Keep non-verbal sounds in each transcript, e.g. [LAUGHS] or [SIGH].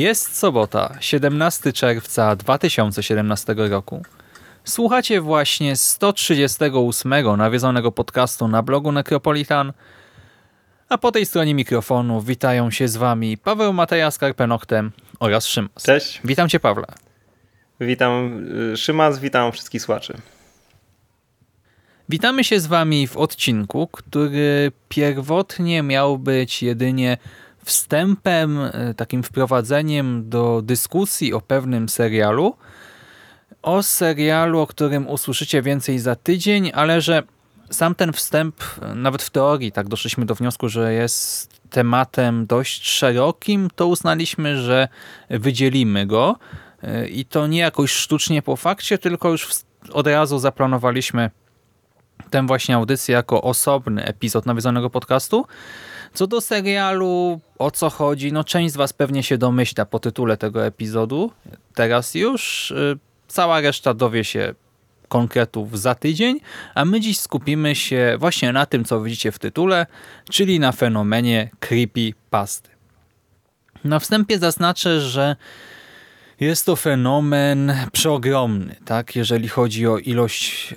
Jest sobota, 17 czerwca 2017 roku. Słuchacie właśnie 138 nawiedzonego podcastu na blogu Necropolitan, a po tej stronie mikrofonu witają się z wami Paweł Mateja z Karpenoktem oraz Szymas. Cześć. Witam cię Pawle. Witam y, Szymas, witam wszystkich słuchaczy. Witamy się z wami w odcinku, który pierwotnie miał być jedynie wstępem, e, takim wprowadzeniem do dyskusji o pewnym serialu. O serialu, o którym usłyszycie więcej za tydzień, ale że sam ten wstęp, e, nawet w teorii tak doszliśmy do wniosku, że jest tematem dość szerokim, to uznaliśmy, że wydzielimy go e, i to nie jakoś sztucznie po fakcie, tylko już od razu zaplanowaliśmy tę właśnie audycję jako osobny epizod nawiedzonego podcastu. Co do serialu, o co chodzi, no część z Was pewnie się domyśla po tytule tego epizodu. Teraz już y, cała reszta dowie się konkretów za tydzień, a my dziś skupimy się właśnie na tym, co widzicie w tytule, czyli na fenomenie creepypasty. Na wstępie zaznaczę, że jest to fenomen przeogromny, tak? jeżeli chodzi o ilość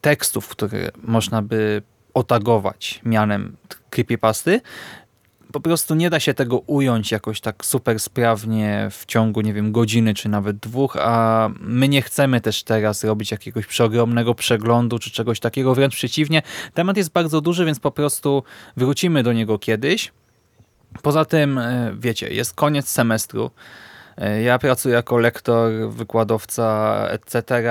tekstów, które można by otagować mianem creepypasty. Po prostu nie da się tego ująć jakoś tak super sprawnie w ciągu, nie wiem, godziny czy nawet dwóch, a my nie chcemy też teraz robić jakiegoś przeogromnego przeglądu czy czegoś takiego, wręcz przeciwnie. Temat jest bardzo duży, więc po prostu wrócimy do niego kiedyś. Poza tym, e, wiecie, jest koniec semestru. E, ja pracuję jako lektor, wykładowca, etc.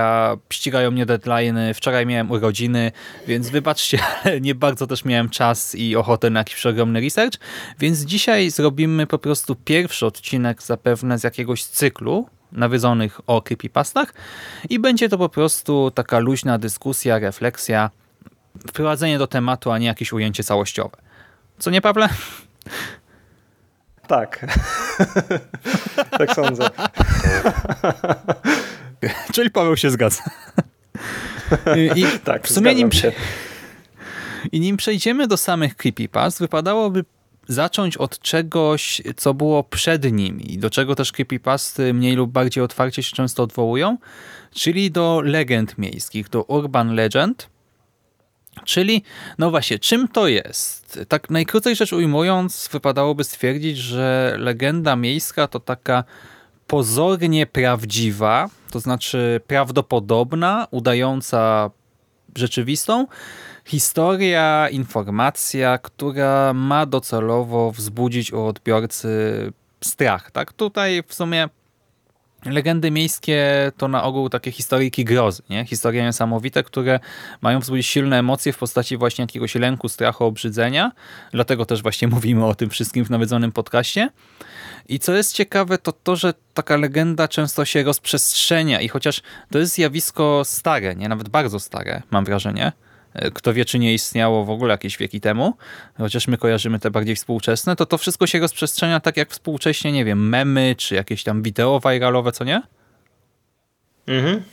Ścigają mnie deadline'y. Wczoraj miałem urodziny, więc wybaczcie, [LAUGHS] ale nie bardzo też miałem czas i ochotę na jakiś ogromny research. Więc dzisiaj zrobimy po prostu pierwszy odcinek zapewne z jakiegoś cyklu nawiedzonych o creepypastach i będzie to po prostu taka luźna dyskusja, refleksja, wprowadzenie do tematu, a nie jakieś ujęcie całościowe. Co nie, Pawle? [LAUGHS] Tak. [LAUGHS] tak sądzę. [LAUGHS] Czyli Paweł się zgadza. I, [LAUGHS] tak, w sumie nim, się. I nim przejdziemy do samych creepypast, wypadałoby zacząć od czegoś, co było przed nimi, do czego też creepypasty mniej lub bardziej otwarcie się często odwołują, czyli do legend miejskich, do urban legend, Czyli, no właśnie, czym to jest? Tak najkrócej rzecz ujmując, wypadałoby stwierdzić, że legenda miejska to taka pozornie prawdziwa, to znaczy prawdopodobna, udająca rzeczywistą, historia, informacja, która ma docelowo wzbudzić u odbiorcy strach. Tak? Tutaj w sumie Legendy miejskie to na ogół takie historyjki grozy, nie? historie niesamowite, które mają wzbudzić silne emocje w postaci właśnie jakiegoś lęku, strachu, obrzydzenia. Dlatego też właśnie [LAUGHS] mówimy o tym wszystkim w nawiedzonym podcaście. I co jest ciekawe, to to, że taka legenda często się rozprzestrzenia i chociaż to jest zjawisko stare, nie nawet bardzo stare, mam wrażenie, kto wie, czy nie istniało w ogóle jakieś wieki temu, chociaż my kojarzymy te bardziej współczesne, to to wszystko się rozprzestrzenia tak jak współcześnie, nie wiem, memy, czy jakieś tam wideo viralowe, co nie? Mhm.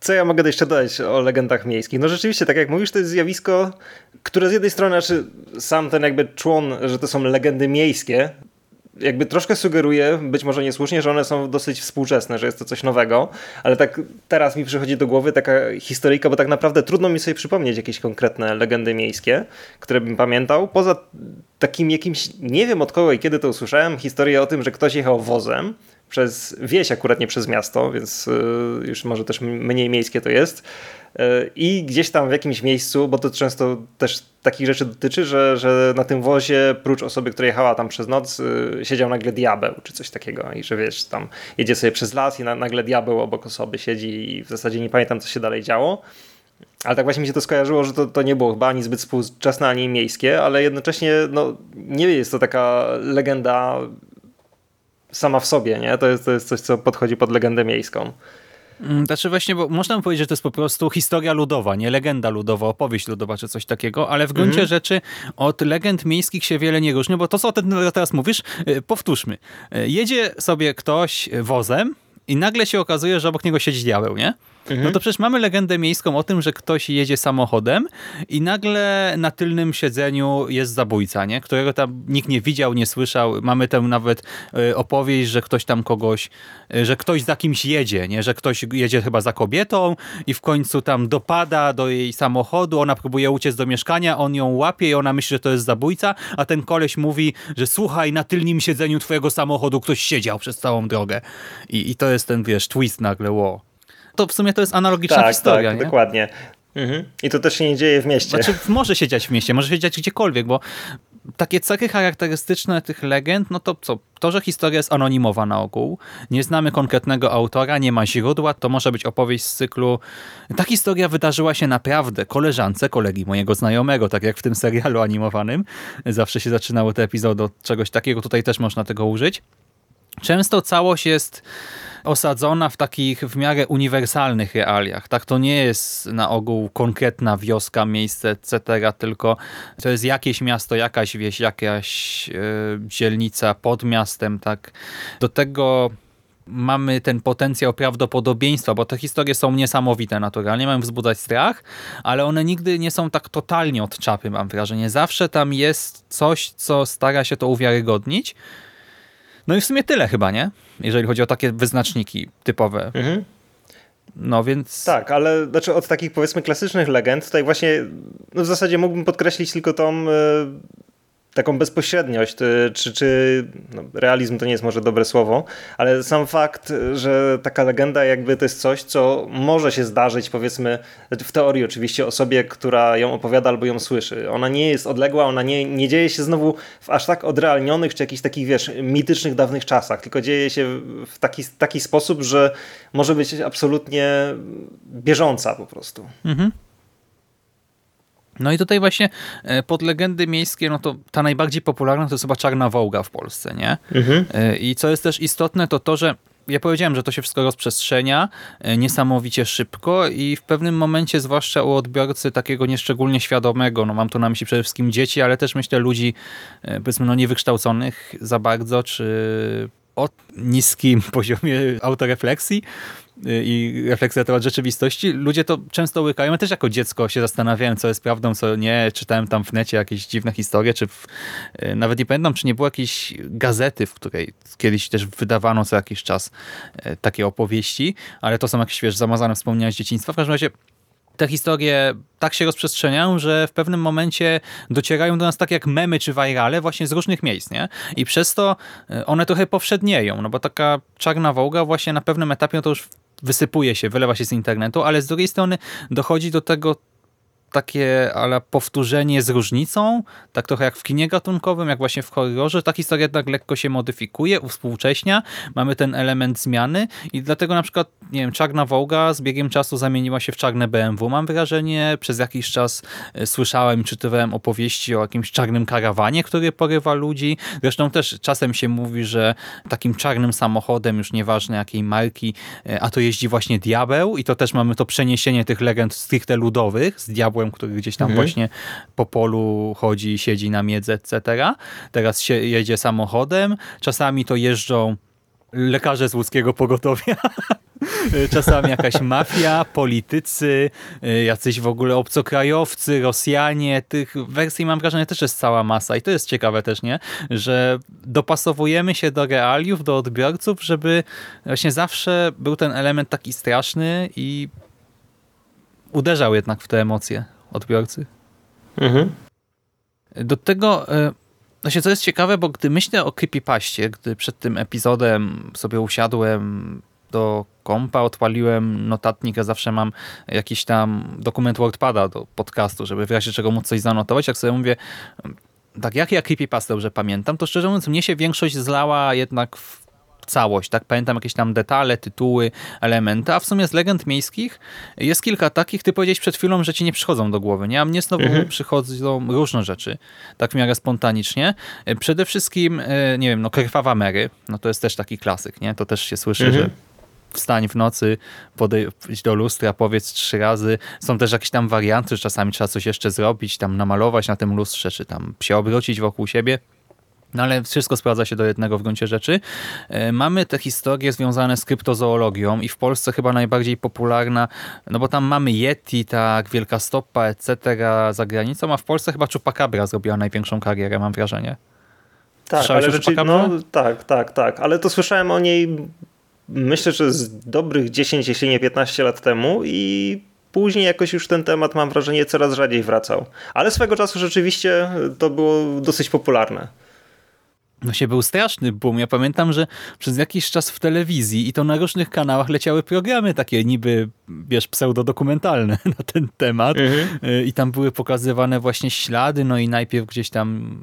Co ja mogę jeszcze dodać o legendach miejskich? No rzeczywiście, tak jak mówisz, to jest zjawisko, które z jednej strony, znaczy sam ten jakby człon, że to są legendy miejskie, jakby troszkę sugeruje, być może niesłusznie, że one są dosyć współczesne, że jest to coś nowego, ale tak teraz mi przychodzi do głowy taka historyjka, bo tak naprawdę trudno mi sobie przypomnieć jakieś konkretne legendy miejskie, które bym pamiętał, poza takim jakimś, nie wiem od kogo i kiedy to usłyszałem, historię o tym, że ktoś jechał wozem przez wieś, akurat nie przez miasto, więc y, już może też mniej miejskie to jest. Y, I gdzieś tam w jakimś miejscu, bo to często też takich rzeczy dotyczy, że, że na tym wozie, prócz osoby, która jechała tam przez noc, y, siedział nagle diabeł czy coś takiego. I że wiesz, tam jedzie sobie przez las i nagle diabeł obok osoby siedzi i w zasadzie nie pamiętam, co się dalej działo. Ale tak właśnie mi się to skojarzyło, że to, to nie było chyba ani zbyt współczesne, ani miejskie, ale jednocześnie no, nie jest to taka legenda sama w sobie, nie? To jest, to jest coś, co podchodzi pod legendę miejską. Mm, znaczy właśnie, bo można powiedzieć, że to jest po prostu historia ludowa, nie legenda ludowa, opowieść ludowa czy coś takiego, ale w gruncie mhm. rzeczy od legend miejskich się wiele nie różni, bo to, co o tym teraz mówisz, y, powtórzmy. Y, jedzie sobie ktoś wozem i nagle się okazuje, że obok niego siedzi diabeł, nie? Mhm. No to przecież mamy legendę miejską o tym, że ktoś jedzie samochodem i nagle na tylnym siedzeniu jest zabójca, nie? którego tam nikt nie widział, nie słyszał. Mamy tam nawet y, opowieść, że ktoś tam kogoś, y, że ktoś za kimś jedzie, nie? że ktoś jedzie chyba za kobietą i w końcu tam dopada do jej samochodu, ona próbuje uciec do mieszkania, on ją łapie i ona myśli, że to jest zabójca, a ten koleś mówi, że słuchaj, na tylnym siedzeniu twojego samochodu ktoś siedział przez całą drogę. I, i to jest ten, wiesz, twist nagle, wow to w sumie to jest analogiczna tak, historia. Tak, nie? dokładnie. Mhm. I to też się nie dzieje w mieście. Znaczy, może się dziać w mieście, może się dziać gdziekolwiek, bo takie cechy charakterystyczne tych legend, no to co? To, że historia jest anonimowa na ogół, nie znamy konkretnego autora, nie ma źródła, to może być opowieść z cyklu ta historia wydarzyła się naprawdę koleżance, kolegi mojego znajomego, tak jak w tym serialu animowanym. Zawsze się zaczynały te epizody od czegoś takiego, tutaj też można tego użyć. Często całość jest osadzona w takich w miarę uniwersalnych realiach. Tak, to nie jest na ogół konkretna wioska, miejsce, etc., tylko to jest jakieś miasto, jakaś wieś, jakaś yy, dzielnica pod miastem. Tak. Do tego mamy ten potencjał prawdopodobieństwa, bo te historie są niesamowite naturalnie, mają wzbudzać strach, ale one nigdy nie są tak totalnie od czapy, mam wrażenie. Zawsze tam jest coś, co stara się to uwiarygodnić, no i w sumie tyle chyba, nie? Jeżeli chodzi o takie wyznaczniki typowe. Mhm. No więc... Tak, ale znaczy od takich powiedzmy klasycznych legend, tutaj właśnie no w zasadzie mógłbym podkreślić tylko tą taką bezpośredniość, czy, czy no, realizm to nie jest może dobre słowo, ale sam fakt, że taka legenda jakby to jest coś, co może się zdarzyć powiedzmy w teorii oczywiście osobie, która ją opowiada albo ją słyszy. Ona nie jest odległa, ona nie, nie dzieje się znowu w aż tak odrealnionych, czy jakichś takich wiesz, mitycznych dawnych czasach, tylko dzieje się w taki, taki sposób, że może być absolutnie bieżąca po prostu. Mhm. No i tutaj właśnie e, pod legendy miejskie, no to ta najbardziej popularna to jest chyba Czarna Wołga w Polsce, nie? Mhm. E, I co jest też istotne, to to, że ja powiedziałem, że to się wszystko rozprzestrzenia e, niesamowicie szybko i w pewnym momencie, zwłaszcza u odbiorcy takiego nieszczególnie świadomego, no mam tu na myśli przede wszystkim dzieci, ale też myślę ludzi powiedzmy no niewykształconych za bardzo, czy o niskim [LAUGHS] poziomie autorefleksji, i refleksja na temat rzeczywistości, ludzie to często łykają. Ja też jako dziecko się zastanawiałem, co jest prawdą, co nie. Czytałem tam w necie jakieś dziwne historie, czy w, e, nawet nie pamiętam, czy nie było jakiejś gazety, w której kiedyś też wydawano co jakiś czas e, takie opowieści, ale to są jakieś, wiesz, zamazane wspomnienia z dzieciństwa. W każdym razie te historie tak się rozprzestrzeniają, że w pewnym momencie docierają do nas tak jak memy czy virale właśnie z różnych miejsc, nie? I przez to one trochę powszednieją, no bo taka czarna wołga właśnie na pewnym etapie no to już wysypuje się, wylewa się z internetu, ale z drugiej strony dochodzi do tego takie ale powtórzenie z różnicą, tak trochę jak w kinie gatunkowym, jak właśnie w horrorze. Ta historia jednak lekko się modyfikuje, uwspółcześnia, mamy ten element zmiany i dlatego na przykład, nie wiem, Czarna Wołga z biegiem czasu zamieniła się w Czarne BMW, mam wrażenie. Przez jakiś czas e, słyszałem, czytywałem opowieści o jakimś czarnym karawanie, który porywa ludzi. Zresztą też czasem się mówi, że takim czarnym samochodem, już nieważne jakiej marki, e, a to jeździ właśnie diabeł i to też mamy to przeniesienie tych legend stricte ludowych z diabłem diabłem, który gdzieś tam mhm. właśnie po polu chodzi, siedzi na miedze, etc. Teraz się jedzie samochodem, czasami to jeżdżą lekarze z łódzkiego pogotowia [LAUGHS] Czasami jakaś mafia, politycy, y, jacyś w ogóle obcokrajowcy, Rosjanie. Tych wersji mam wrażenie też jest cała masa i to jest ciekawe też, nie? Że dopasowujemy się do realiów, do odbiorców, żeby właśnie zawsze był ten element taki straszny i uderzał jednak w te emocje odbiorcy. Mhm. Do tego, właśnie co jest ciekawe, bo gdy myślę o creepypaście, gdy przed tym epizodem sobie usiadłem do kompa, odpaliłem notatnik, ja zawsze mam jakiś tam dokument WordPada do podcastu, żeby w razie czego móc coś zanotować, jak sobie mówię, tak jak ja creepypasta dobrze pamiętam, to szczerze mówiąc mnie się większość zlała jednak w całość, tak? Pamiętam jakieś tam detale, tytuły, elementy, a w sumie z legend miejskich jest kilka takich, ty powiedziałeś przed chwilą, że ci nie przychodzą do głowy, nie? A mnie znowu mhm. przychodzą różne rzeczy, tak w miarę spontanicznie. Przede wszystkim, e, nie wiem, no Krwawa Mary, no to jest też taki klasyk, nie? To też się słyszy, mhm. że wstań w nocy, podejdź do lustra, powiedz trzy razy. Są też jakieś tam warianty, że czasami trzeba coś jeszcze zrobić, tam namalować na tym lustrze, czy tam się obrócić wokół siebie. No ale wszystko sprawdza się do jednego w gruncie rzeczy. E, mamy te historie związane z kryptozoologią i w Polsce chyba najbardziej popularna, no bo tam mamy Yeti, tak, Wielka Stopa, etc. za granicą, a w Polsce chyba Chupacabra zrobiła największą karierę, mam wrażenie. Tak, ale rzeczy, no, tak, tak, tak, ale to słyszałem o niej myślę, że z dobrych 10, jeśli nie 15 lat temu i później jakoś już ten temat, mam wrażenie, coraz rzadziej wracał. Ale swego czasu rzeczywiście to było dosyć popularne. No się był straszny boom. Ja pamiętam, że przez jakiś czas w telewizji i to na różnych kanałach leciały programy takie niby, wiesz, pseudodokumentalne [LAUGHS] na ten temat mhm. Y, i tam były pokazywane właśnie ślady, no i najpierw gdzieś tam,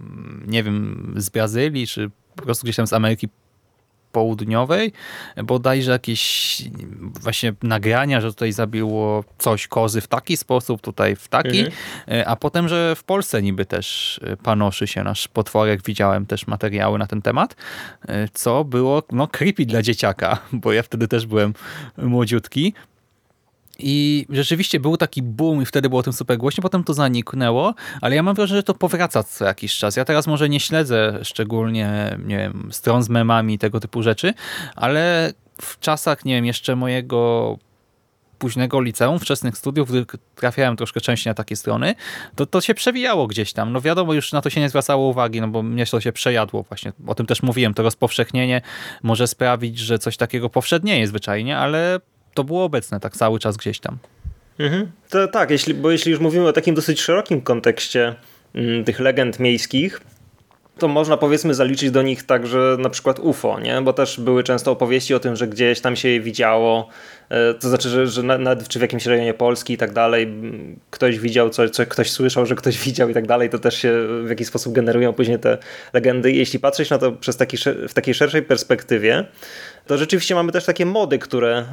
nie wiem, z Brazylii, czy po prostu gdzieś tam z Ameryki południowej, bodajże jakieś właśnie nagrania, że tutaj zabiło coś kozy w taki sposób, tutaj w taki, mhm. E, a potem, że w Polsce niby też e, panoszy się nasz potworek, widziałem też materiały na ten temat, e, co było no creepy dla dzieciaka, bo ja wtedy też byłem młodziutki, i rzeczywiście był taki boom i wtedy było o tym super głośno, potem to zaniknęło, ale ja mam wrażenie, że to powraca co jakiś czas. Ja teraz może nie śledzę szczególnie nie wiem, stron z memami tego typu rzeczy, ale w czasach, nie wiem, jeszcze mojego późnego liceum, wczesnych studiów, gdy trafiałem troszkę częściej na takie strony, to to się przewijało gdzieś tam. No wiadomo, już na to się nie zwracało uwagi, no bo mnie to się przejadło właśnie. O tym też mówiłem, to rozpowszechnienie może sprawić, że coś takiego powszednieje zwyczajnie, ale to było obecne tak cały czas gdzieś tam. Mhm. To tak, jeśli, bo jeśli już mówimy o takim dosyć szerokim kontekście mm, tych legend miejskich, to można powiedzmy zaliczyć do nich także na przykład UFO, nie? bo też były często opowieści o tym, że gdzieś tam się je widziało, e, to znaczy, że, że nawet czy w jakimś rejonie Polski i tak dalej ktoś widział coś, co ktoś słyszał, że ktoś [LAUGHS] widział i tak dalej, to też się w jakiś sposób generują później te legendy. Jeśli patrzeć na to przez taki, w takiej szerszej perspektywie, to rzeczywiście mamy też takie mody, które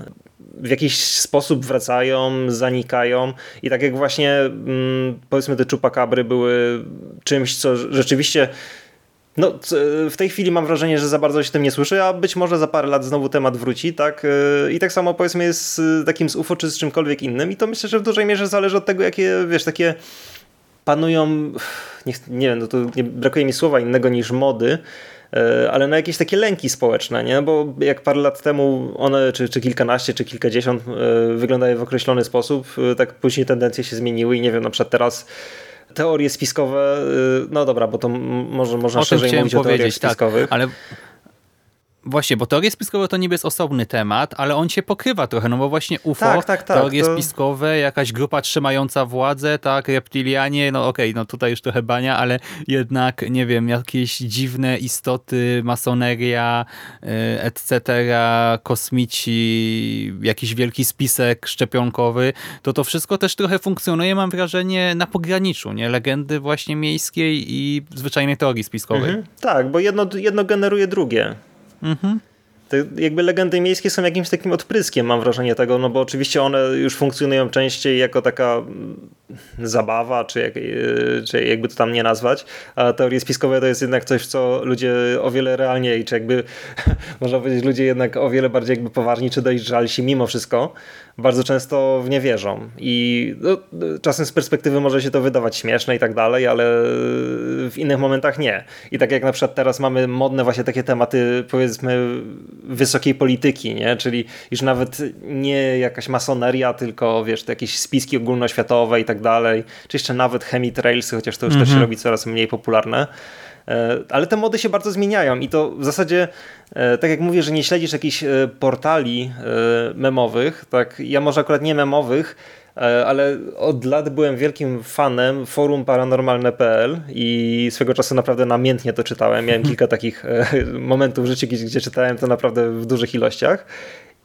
w jakiś sposób wracają, zanikają i tak jak właśnie mm, powiedzmy te czupakabry były czymś, co rzeczywiście no, w tej chwili mam wrażenie, że za bardzo się tym nie słyszy, a być może za parę lat znowu temat wróci, tak? I tak samo powiedzmy jest z takim z UFO czy z czymkolwiek innym i to myślę, że w dużej mierze zależy od tego, jakie, wiesz, takie panują, nie, nie wiem, no to nie, brakuje mi słowa innego niż mody, ale na jakieś takie lęki społeczne, nie? Bo jak parę lat temu one, czy, czy kilkanaście, czy kilkadziesiąt e, wyglądały w określony sposób, e, tak później tendencje się zmieniły i nie wiem, na przykład teraz teorie spiskowe, no dobra, bo to może można szerzej mówić o teoriach tak, spiskowych. Tak, ale Właśnie, bo teorie spiskowe to niby jest osobny temat, ale on się pokrywa trochę, no bo właśnie UFO, tak, tak, tak, teorie to... spiskowe, jakaś grupa trzymająca władzę, tak, reptilianie, no okej, okay, no tutaj już trochę bania, ale jednak, nie wiem, jakieś dziwne istoty, masoneria, y, etc., kosmici, jakiś wielki spisek szczepionkowy, to to wszystko też trochę funkcjonuje, mam wrażenie, na pograniczu, nie? Legendy właśnie miejskiej i zwyczajnej teorii spiskowej. Mhm, tak, bo jedno, jedno generuje drugie. Mhm. Te jakby legendy miejskie są jakimś takim odpryskiem, mam wrażenie tego, no bo oczywiście one już funkcjonują częściej jako taka zabawa, czy, jak, e, czy jakby to tam nie nazwać, a teorie spiskowe to jest jednak coś, co ludzie o wiele realniej, czy jakby [LAUGHS] można powiedzieć, ludzie jednak o wiele bardziej jakby poważni, czy dojrzalsi mimo wszystko, bardzo często w nie wierzą. I no, czasem z perspektywy może się to wydawać śmieszne i tak dalej, ale w innych momentach nie. I tak jak na przykład teraz mamy modne właśnie takie tematy, powiedzmy, wysokiej polityki, nie? czyli już nawet nie jakaś masoneria, tylko wiesz, jakieś spiski ogólnoświatowe i tak dalej, czy jeszcze nawet chemitrailsy, chociaż to już mhm. też się robi coraz mniej popularne. E, ale te mody się bardzo zmieniają i to w zasadzie, e, tak jak mówię, że nie śledzisz jakichś e, portali memowych, tak ja może akurat nie memowych, ale od lat byłem wielkim fanem forum paranormalne.pl i swego czasu naprawdę namiętnie to czytałem. Miałem [LAUGHS] kilka takich momentów w życiu, gdzie czytałem to naprawdę w dużych ilościach.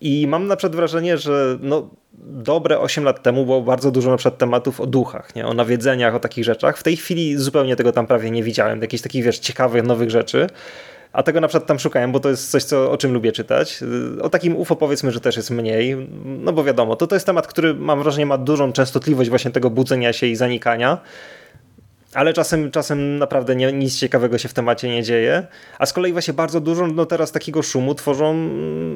I mam na przykład wrażenie, że no, dobre 8 lat temu było bardzo dużo na przykład tematów o duchach, nie? o nawiedzeniach, o takich rzeczach. W tej chwili zupełnie tego tam prawie nie widziałem, jakichś takich wiesz, ciekawych, nowych rzeczy. A tego na przykład tam szukałem, bo to jest coś, co, o czym lubię czytać. O takim UFO powiedzmy, że też jest mniej, no bo wiadomo, to, to jest temat, który mam wrażenie ma dużą częstotliwość właśnie tego budzenia się i zanikania ale czasem, czasem naprawdę nie, nic ciekawego się w temacie nie dzieje. A z kolei właśnie bardzo dużo no teraz takiego szumu tworzą,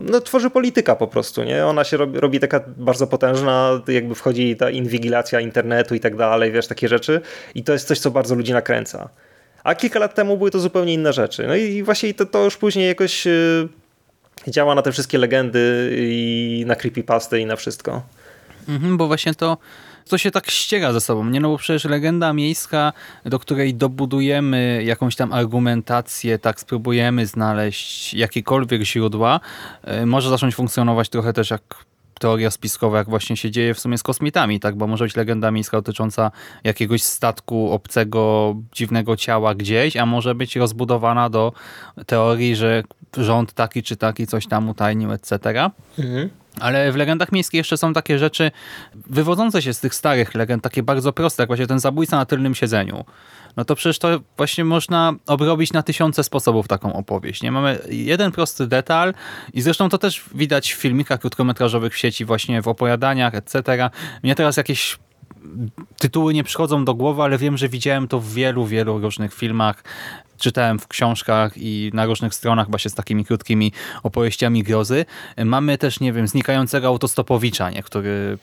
no tworzy polityka po prostu, nie? Ona się robi, robi taka bardzo potężna, jakby wchodzi ta inwigilacja internetu i tak dalej, wiesz, takie rzeczy. I to jest coś, co bardzo ludzi nakręca. A kilka lat temu były to zupełnie inne rzeczy. No i właśnie to, to już później jakoś yy, działa na te wszystkie legendy i na creepypasty i na wszystko. Mhm, bo właśnie to to się tak ściera ze sobą, nie? No bo przecież legenda miejska, do której dobudujemy jakąś tam argumentację, tak spróbujemy znaleźć jakiekolwiek źródła, e, może zacząć funkcjonować trochę też jak teoria spiskowa, jak właśnie się dzieje w sumie z kosmitami, tak? Bo może być legenda miejska dotycząca jakiegoś statku obcego, dziwnego ciała gdzieś, a może być rozbudowana do teorii, że rząd taki czy taki coś tam utajnił, etc. Mhm. Ale w legendach miejskich jeszcze są takie rzeczy wywodzące się z tych starych legend, takie bardzo proste, jak właśnie ten zabójca na tylnym siedzeniu. No to przecież to właśnie można obrobić na tysiące sposobów taką opowieść. Nie mamy jeden prosty detal i zresztą to też widać w filmikach krótkometrażowych w sieci, właśnie w opowiadaniach, etc. Mnie teraz jakieś tytuły nie przychodzą do głowy, ale wiem, że widziałem to w wielu, wielu różnych filmach czytałem w książkach i na różnych stronach właśnie z takimi krótkimi opowieściami grozy. Mamy też, nie wiem, znikającego autostopowicza, nie? który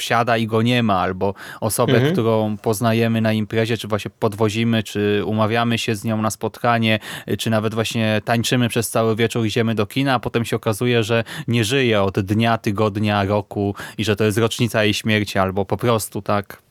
wsiada i go nie ma, albo osobę, mhm. którą poznajemy na imprezie, czy właśnie podwozimy, czy umawiamy się z nią na spotkanie, czy nawet właśnie tańczymy przez cały wieczór, idziemy do kina, a potem się okazuje, że nie żyje od dnia, tygodnia, roku i że to jest rocznica jej śmierci, albo po prostu tak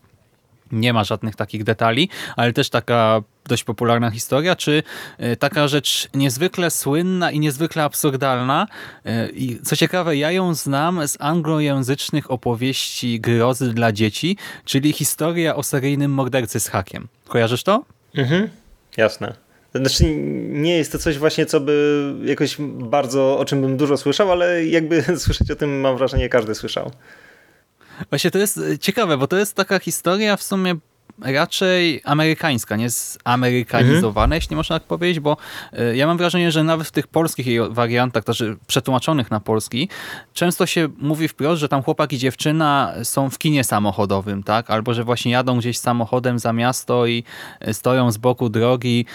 nie ma żadnych takich detali, ale też taka dość popularna historia, czy e, taka rzecz niezwykle słynna i niezwykle absurdalna. E, I co ciekawe, ja ją znam z anglojęzycznych opowieści grozy dla dzieci, czyli historia o seryjnym mordercy z hakiem. Kojarzysz to? Mhm, jasne. Znaczy nie jest to coś właśnie, co by jakoś bardzo, o czym bym dużo słyszał, ale jakby [LAUGHS] słyszeć o tym mam wrażenie każdy słyszał. Właśnie to jest e, ciekawe, bo to jest taka historia w sumie raczej amerykańska, nie zamerykanizowana, mhm. jeśli można tak powiedzieć, bo e, ja mam wrażenie, że nawet w tych polskich jej wariantach, też przetłumaczonych na polski, często się mówi wprost, że tam chłopak i dziewczyna są w kinie samochodowym, tak? Albo że właśnie jadą gdzieś samochodem za miasto i e, stoją z boku drogi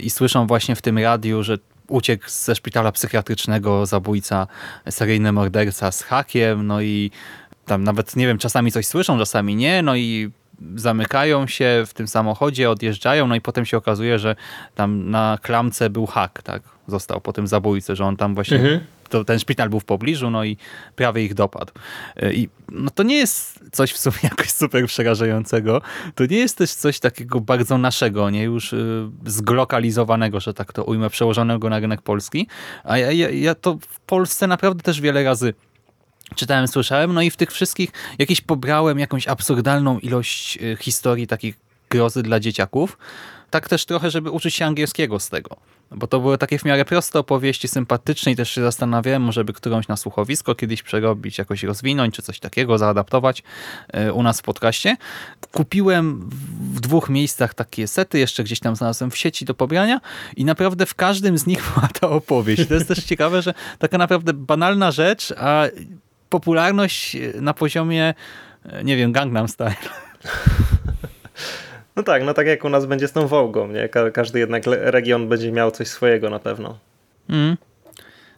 i słyszą właśnie w tym radiu, że uciekł ze szpitala psychiatrycznego zabójca, seryjny morderca z hakiem, no i tam nawet, nie wiem, czasami coś słyszą, czasami nie, no i zamykają się w tym samochodzie, odjeżdżają, no i potem się okazuje, że tam na klamce był hak, tak? Został po tym zabójcy, że on tam właśnie, mhm. to, ten szpital był w pobliżu, no i prawie ich dopadł. Y, I no to nie jest coś w sumie [LAUGHS] jakoś super przerażającego. To nie jest też coś takiego bardzo naszego, nie już y, zglokalizowanego, że tak to ujmę, przełożonego na rynek polski. A ja, ja, ja to w Polsce naprawdę też wiele razy czytałem, słyszałem, no i w tych wszystkich jakieś pobrałem jakąś absurdalną ilość y, historii takich grozy dla dzieciaków. Tak też trochę, żeby uczyć się angielskiego z tego. Bo to były takie w miarę proste opowieści, sympatyczne i też się zastanawiałem, może by którąś na słuchowisko kiedyś przerobić, jakoś rozwinąć, czy coś takiego, zaadaptować y, u nas w podcaście. Kupiłem w dwóch miejscach takie sety, jeszcze gdzieś tam znalazłem w sieci do pobrania i naprawdę w każdym z nich [LAUGHS] była ta opowieść. To jest też ciekawe, że taka naprawdę banalna rzecz, a popularność na poziomie, nie wiem, Gangnam Style. [LAUGHS] No tak, no tak jak u nas będzie z tą Wołgą, nie? Ka każdy jednak region będzie miał coś swojego na pewno. Mm.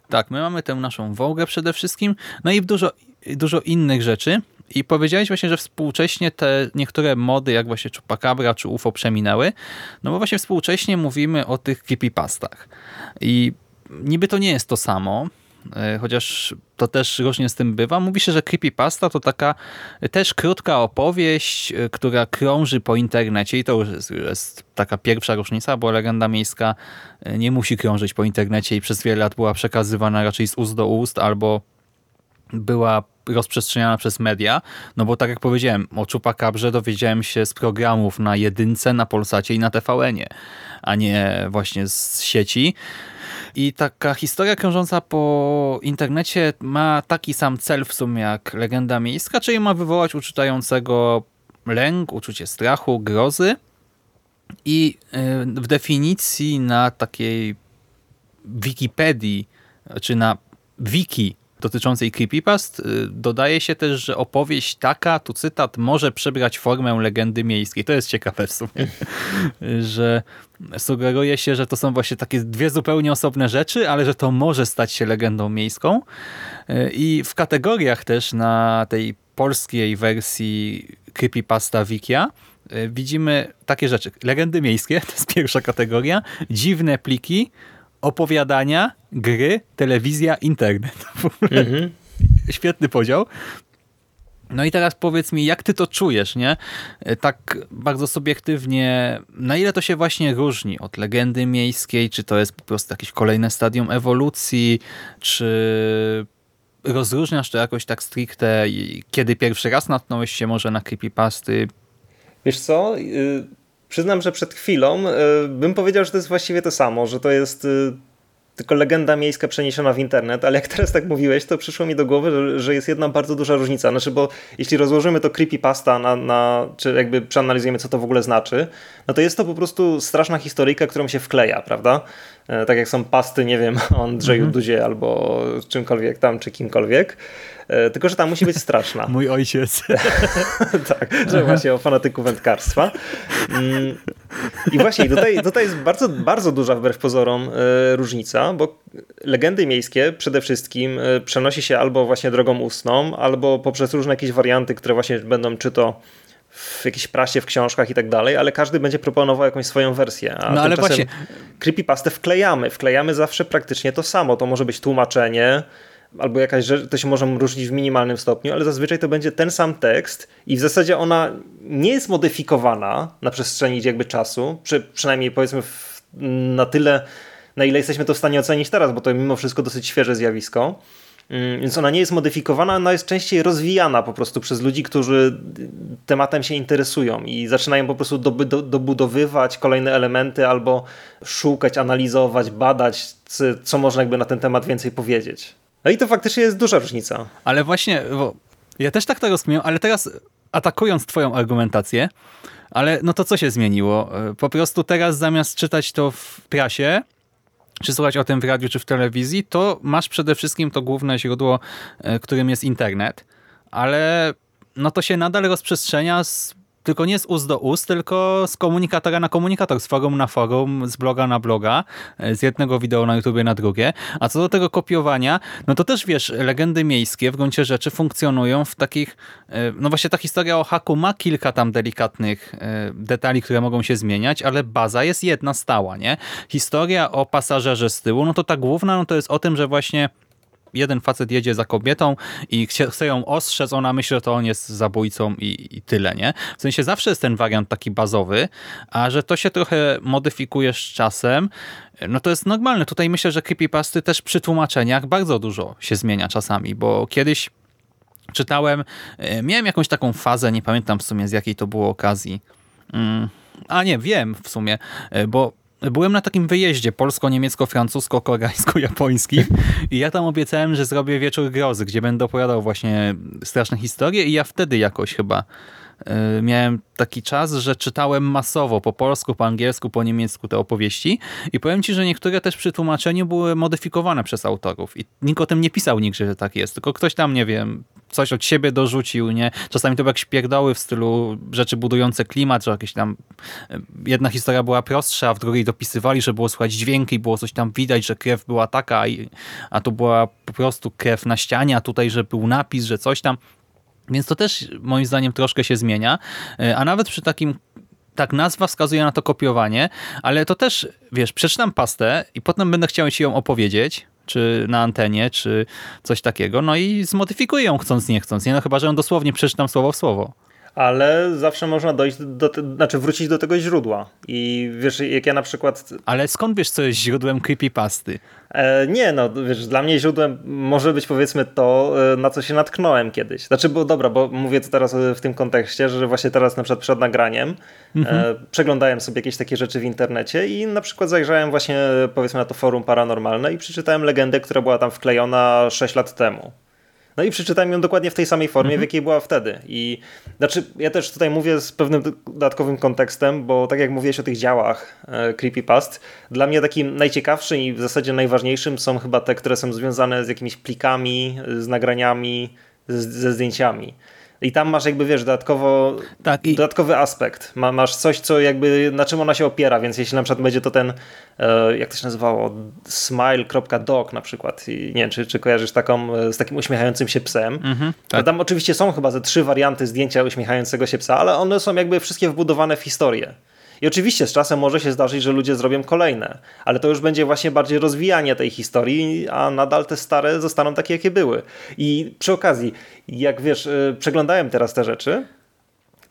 Tak, my mamy tę naszą Wołgę przede wszystkim, no i dużo, dużo innych rzeczy. I powiedziałeś właśnie, że współcześnie te niektóre mody, jak właśnie Chupacabra czy UFO przeminęły, no bo właśnie współcześnie mówimy o tych creepypastach. I niby to nie jest to samo, e, chociaż to też różnie z tym bywa. Mówi się, że creepypasta to taka też krótka opowieść, e, która krąży po internecie i to już jest, jest taka pierwsza różnica, bo legenda miejska e, nie musi krążyć po internecie i przez wiele lat była przekazywana raczej z ust do ust albo była rozprzestrzeniana przez media, no bo tak jak powiedziałem, o Czupakabrze dowiedziałem się z programów na Jedynce, na Polsacie i na TVN-ie, a nie właśnie z sieci. I taka historia krążąca po internecie ma taki sam cel w sumie jak legenda miejska, czyli ma wywołać u czytającego lęk, uczucie strachu, grozy. I y, w definicji na takiej Wikipedii, czy na wiki dotyczącej creepypast y, dodaje się też, że opowieść taka, tu cytat, może przybrać formę legendy miejskiej. To jest ciekawe w sumie, [LAUGHS] że sugeruje się, że to są właśnie takie dwie zupełnie osobne rzeczy, ale że to może stać się legendą miejską. Y, I w kategoriach też na tej polskiej wersji creepypasta Wikia y, widzimy takie rzeczy. Legendy miejskie, [LAUGHS] to jest pierwsza kategoria, dziwne pliki, opowiadania, gry, telewizja, internet. [LAUGHS] Mhm. Świetny podział. No i teraz powiedz mi, jak ty to czujesz, nie? Tak bardzo subiektywnie, na ile to się właśnie różni od legendy miejskiej, czy to jest po prostu jakieś kolejne stadium ewolucji, czy rozróżniasz to jakoś tak stricte, kiedy pierwszy raz natknąłeś się może na creepypasty? Wiesz co, y, Przyznam, że przed chwilą y, bym powiedział, że to jest właściwie to samo, że to jest y, tylko legenda miejska przeniesiona w internet, ale jak teraz tak mówiłeś, to przyszło mi do głowy, że, że jest jedna bardzo duża różnica. Znaczy, bo jeśli rozłożymy to creepypasta na, na, czy jakby przeanalizujemy, co to w ogóle znaczy, no to jest to po prostu straszna historyjka, którą się wkleja, prawda? E, tak jak są pasty, nie wiem, o Andrzeju mhm. Dudzie albo czymkolwiek tam, czy kimkolwiek. E, tylko, że ta musi być straszna. Mój ojciec. [LAUGHS] tak, że właśnie o fanatyku wędkarstwa. Mm, I właśnie tutaj, tutaj jest bardzo, bardzo duża wbrew pozorom e, różnica, bo legendy miejskie przede wszystkim przenosi się albo właśnie drogą ustną, albo poprzez różne jakieś warianty, które właśnie będą czy to w jakiejś prasie, w książkach i tak dalej, ale każdy będzie proponował jakąś swoją wersję. A no ale właśnie. Creepypastę wklejamy. Wklejamy zawsze praktycznie to samo. To może być tłumaczenie, albo jakaś rzecz, to się może różnić w minimalnym stopniu, ale zazwyczaj to będzie ten sam tekst i w zasadzie ona nie jest modyfikowana na przestrzeni jakby czasu, przy, przynajmniej powiedzmy w, na tyle, na ile jesteśmy to w stanie ocenić teraz, bo to mimo wszystko dosyć świeże zjawisko. Mm, więc ona nie jest modyfikowana, ona jest częściej rozwijana po prostu przez ludzi, którzy tematem się interesują i zaczynają po prostu dobudowywać kolejne elementy albo szukać, analizować, badać, co można jakby na ten temat więcej powiedzieć. No i to faktycznie jest duża różnica. Ale właśnie, ja też tak to rozumiem, ale teraz atakując twoją argumentację, ale no to co się zmieniło? Po prostu teraz zamiast czytać to w prasie, czy słuchać o tym w radiu, czy w telewizji, to masz przede wszystkim to główne źródło, e, którym jest internet, ale no to się nadal rozprzestrzenia z tylko nie z ust do ust, tylko z komunikatora na komunikator, z forum na forum, z bloga na bloga, e, z jednego wideo na YouTubie na drugie. A co do tego kopiowania, no to też wiesz, legendy miejskie w gruncie rzeczy funkcjonują w takich, e, no właśnie ta historia o haku ma kilka tam delikatnych e, detali, które mogą się zmieniać, ale baza jest jedna stała, nie? Historia o pasażerze z tyłu, no to ta główna, no to jest o tym, że właśnie jeden facet jedzie za kobietą i chce ją ostrzec, ona myśli, że to on jest zabójcą i, i tyle, nie? W sensie zawsze jest ten wariant taki bazowy, a że to się trochę modyfikuje z czasem, no to jest normalne. Tutaj myślę, że creepypasty też przy tłumaczeniach bardzo dużo się zmienia czasami, bo kiedyś czytałem, e, miałem jakąś taką fazę, nie pamiętam w sumie z jakiej to było okazji. Mm, a nie, wiem w sumie, e, bo byłem na takim wyjeździe polsko-niemiecko-francusko-koreańsko-japońskim [LAUGHS] i ja tam obiecałem, że zrobię wieczór grozy, gdzie będę opowiadał właśnie straszne historie i ja wtedy jakoś chyba y, miałem taki czas, że czytałem masowo po polsku, po angielsku, po niemiecku te opowieści i powiem ci, że niektóre też przy tłumaczeniu były modyfikowane przez autorów i nikt o tym nie pisał nigdzie, że tak jest, tylko ktoś tam, nie wiem, coś od siebie dorzucił, nie? Czasami to były jakieś pierdoły w stylu rzeczy budujące klimat, że jakieś tam e, jedna historia była prostsza, a w drugiej dopisywali, że było słychać dźwięki, było coś tam widać, że krew była taka, a tu była po prostu krew na ścianie, a tutaj, że był napis, że coś tam. Więc to też moim zdaniem troszkę się zmienia, e, a nawet przy takim tak, nazwa wskazuje na to kopiowanie, ale to też, wiesz, przeczytam pastę i potem będę chciał ci ją opowiedzieć, czy na antenie, czy coś takiego, no i zmodyfikuję ją chcąc, nie chcąc, nie? No chyba, że ją dosłownie przeczytam słowo w słowo ale zawsze można dojść do, znaczy wrócić do tego źródła. I wiesz, jak ja na przykład. Ale skąd wiesz, co jest źródłem creepypasty? E, nie, no wiesz, dla mnie źródłem może być powiedzmy to, e, na co się natknąłem kiedyś. Znaczy, bo dobra, bo mówię to teraz w tym kontekście, że właśnie teraz na przykład przed nagraniem e, mhm. e, przeglądałem sobie jakieś takie rzeczy w internecie i na przykład zajrzałem właśnie powiedzmy na to forum paranormalne i przeczytałem legendę, która była tam wklejona 6 lat temu. No i przeczytałem ją dokładnie w tej samej formie, w mhm. jakiej była wtedy. I znaczy, ja też tutaj mówię z pewnym dodatkowym kontekstem, bo tak jak mówiłeś o tych działach e, Creepypast, dla mnie takim najciekawszym i w zasadzie najważniejszym są chyba te, które są związane z jakimiś plikami, z nagraniami, z, ze zdjęciami. I tam masz jakby, wiesz, dodatkowo, tak, i... dodatkowy aspekt. Ma, masz coś, co jakby, na czym ona się opiera, więc jeśli na przykład będzie to ten, e, jak to się nazywało, smile.doc na przykład. I nie wiem, czy, czy kojarzysz taką, e, z takim uśmiechającym się psem. Mhm, tak. Tam oczywiście są chyba ze trzy warianty zdjęcia uśmiechającego się psa, ale one są jakby wszystkie wbudowane w historię. I oczywiście z czasem może się zdarzyć, że ludzie zrobią kolejne, ale to już będzie właśnie bardziej rozwijanie tej historii, a nadal te stare zostaną takie, jakie były. I przy okazji, jak wiesz, y, przeglądałem teraz te rzeczy,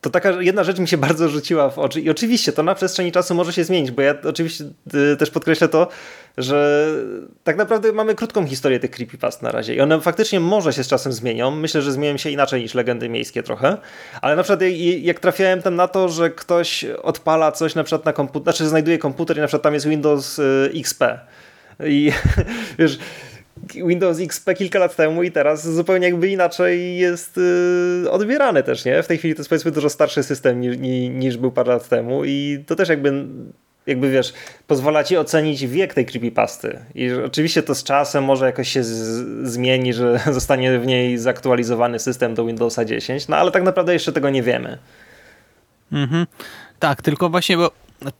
to taka jedna rzecz mi się [LAUGHS] bardzo rzuciła w oczy. I oczywiście to na przestrzeni czasu może się zmienić, bo ja oczywiście y, też podkreślę to, że tak naprawdę mamy krótką historię tych creepypast na razie. I one faktycznie może się z czasem zmienią. Myślę, że zmienią się inaczej niż legendy miejskie trochę, ale na przykład jak trafiałem tam na to, że ktoś odpala coś na przykład na komputer, znaczy znajduje komputer i na przykład tam jest Windows y, XP i [LAUGHS] wiesz, Windows XP kilka lat temu i teraz zupełnie jakby inaczej jest yy, odbierany też, nie? W tej chwili to jest powiedzmy dużo starszy system niż, niż był parę lat temu i to też jakby jakby wiesz, pozwala ci ocenić wiek tej creepypasty. I oczywiście to z czasem może jakoś się zmieni, że [LAUGHS] zostanie w niej zaktualizowany system do Windowsa 10, no ale tak naprawdę jeszcze tego nie wiemy. Mhm. Tak, tylko właśnie, bo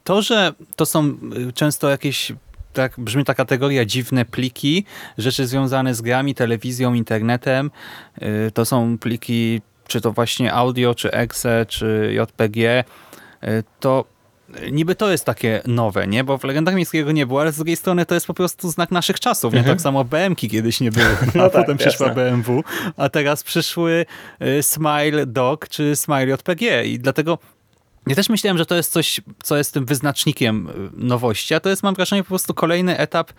to, że to są y, często jakieś tak brzmi ta kategoria dziwne pliki, rzeczy związane z grami, telewizją, internetem. Y, to są pliki, czy to właśnie audio, czy exe, czy JPG. Y, to niby to jest takie nowe, nie? Bo w Legendach Miejskiego nie było, ale z drugiej strony to jest po prostu znak naszych czasów, nie? Mhm. Tak samo BMki kiedyś nie były, [LAUGHS] a no tak, potem przyszła BMW, a teraz przyszły y, Smile Dog czy Smile JPG i dlatego ja też myślałem, że to jest coś, co jest tym wyznacznikiem y, nowości, a to jest, mam wrażenie, po prostu kolejny etap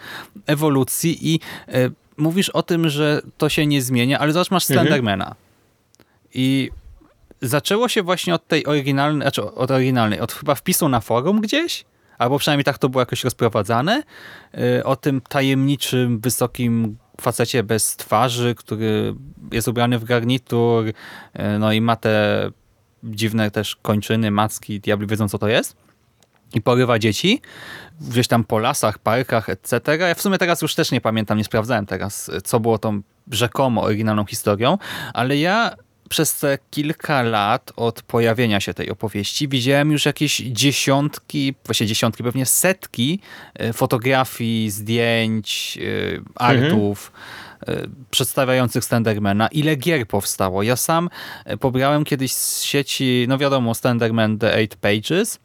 ewolucji i y, mówisz o tym, że to się nie zmienia, ale zobacz, masz mhm. Slendermana. Mhm. I zaczęło się właśnie od tej oryginalnej, znaczy od oryginalnej, od chyba wpisu na forum gdzieś, albo przynajmniej tak to było jakoś rozprowadzane, y, o tym tajemniczym, wysokim facecie bez twarzy, który jest ubrany w garnitur, no i ma te dziwne też kończyny, macki, diabli wiedzą co to jest. I porywa dzieci gdzieś tam po lasach, parkach, etc. Ja w sumie teraz już też nie pamiętam, nie sprawdzałem teraz, co było tą rzekomo oryginalną historią, ale ja przez te kilka lat od pojawienia się tej opowieści widziałem już jakieś dziesiątki, właśnie dziesiątki, pewnie setki e, fotografii, zdjęć, e, artów, mhm przedstawiających Slendermana. Ile gier powstało? Ja sam e, pobrałem kiedyś z sieci, no wiadomo, Slenderman The Eight Pages,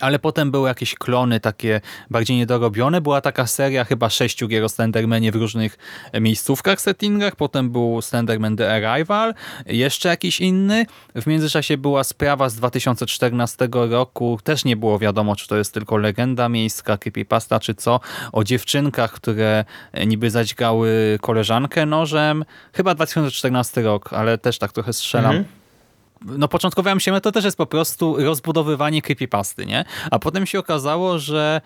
ale potem były jakieś klony takie bardziej niedorobione. Była taka seria chyba sześciu gier o Slendermanie w różnych miejscówkach, settingach. Potem był Slenderman The Arrival, jeszcze jakiś inny. W międzyczasie była sprawa z 2014 roku. Też nie było wiadomo, czy to jest tylko legenda miejska, creepypasta, czy co. O dziewczynkach, które niby zadźgały koleżankę nożem. Chyba 2014 rok, ale też tak trochę strzelam. Mhm no początkowałem się, to też jest po prostu rozbudowywanie creepypasty, nie? A potem się okazało, że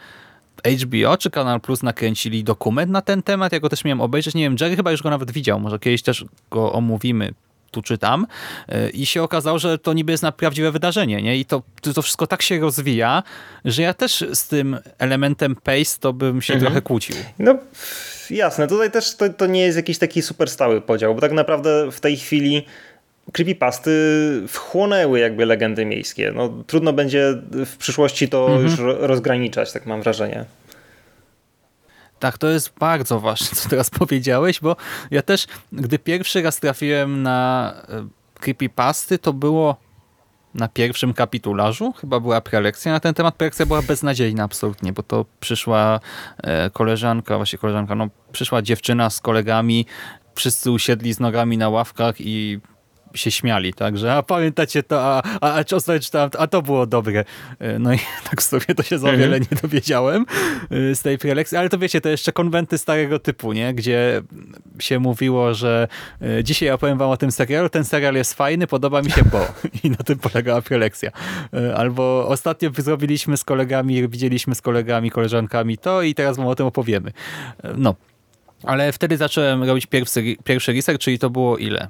HBO czy Kanal Plus nakręcili dokument na ten temat, ja go też miałem obejrzeć, nie wiem, Jerry chyba już go nawet widział, może kiedyś też go omówimy tu czy tam i się okazało, że to niby jest na prawdziwe wydarzenie nie? i to, to wszystko tak się rozwija, że ja też z tym elementem pace to bym się mhm. trochę kłócił. No Jasne, tutaj też to, to nie jest jakiś taki super stały podział, bo tak naprawdę w tej chwili creepypasty wchłonęły jakby legendy miejskie. No, trudno będzie w przyszłości to mhm. już rozgraniczać, tak mam wrażenie. Tak, to jest bardzo ważne, co teraz powiedziałeś, bo ja też, gdy pierwszy raz trafiłem na e, creepypasty, to było na pierwszym kapitularzu, chyba była prelekcja na ten temat. Prelekcja była beznadziejna absolutnie, bo to przyszła e, koleżanka, właśnie koleżanka, no przyszła dziewczyna z kolegami, wszyscy usiedli z nogami na ławkach i się śmiali, także a pamiętacie to, a, a, a czasem czytałem, a to było dobre. E, no i [LAUGHS] tak sobie to się za mhm. wiele nie dowiedziałem e, z tej prelekcji, ale to wiecie, to jeszcze konwenty starego typu, nie? gdzie się mówiło, że e, dzisiaj opowiem wam o tym serialu, ten serial jest fajny, podoba mi się, bo [LAUGHS] i na tym polegała prelekcja. Albo ostatnio zrobiliśmy z kolegami, widzieliśmy z kolegami, koleżankami to i teraz wam o tym opowiemy. No, ale wtedy zacząłem robić pierwszy, pierwszy research, czyli to było ile?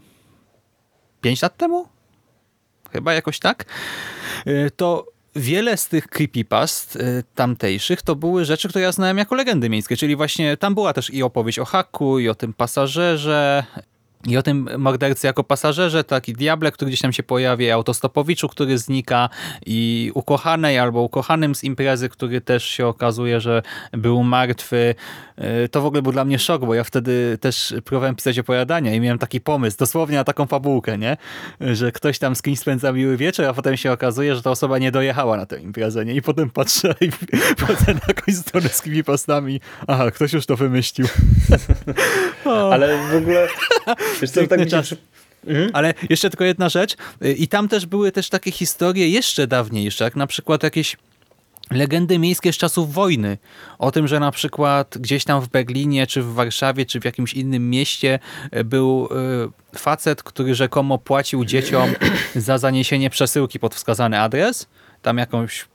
5 lat temu? Chyba jakoś tak. Y, to wiele z tych creepypast y, tamtejszych to były rzeczy, które ja znałem jako legendy miejskie, czyli właśnie tam była też i opowieść o haku, i o tym pasażerze, i o tym mordercy jako pasażerze, taki diable, który gdzieś tam się pojawia, autostopowiczu, który znika i ukochanej albo ukochanym z imprezy, który też się okazuje, że był martwy. E, to w ogóle był dla mnie szok, bo ja wtedy też próbowałem pisać opowiadania i miałem taki pomysł, dosłownie na taką fabułkę, nie? że ktoś tam z kimś spędza miły wieczór, a potem się okazuje, że ta osoba nie dojechała na tę imprezę. Nie? I potem patrzę i [LAUGHS] wchodzę na jakąś stronę z creepypastami. Aha, ktoś już to wymyślił. [LAUGHS] Ale w ogóle [LAUGHS] Wiesz co, tak czas. Mhm. Ale jeszcze tylko jedna rzecz. I tam też były też takie historie jeszcze dawniejsze, jak na przykład jakieś legendy miejskie z czasów wojny. O tym, że na przykład gdzieś tam w Berlinie, czy w Warszawie, czy w jakimś innym mieście e, był e, facet, który rzekomo płacił dzieciom za zaniesienie przesyłki pod wskazany adres. Tam jakąś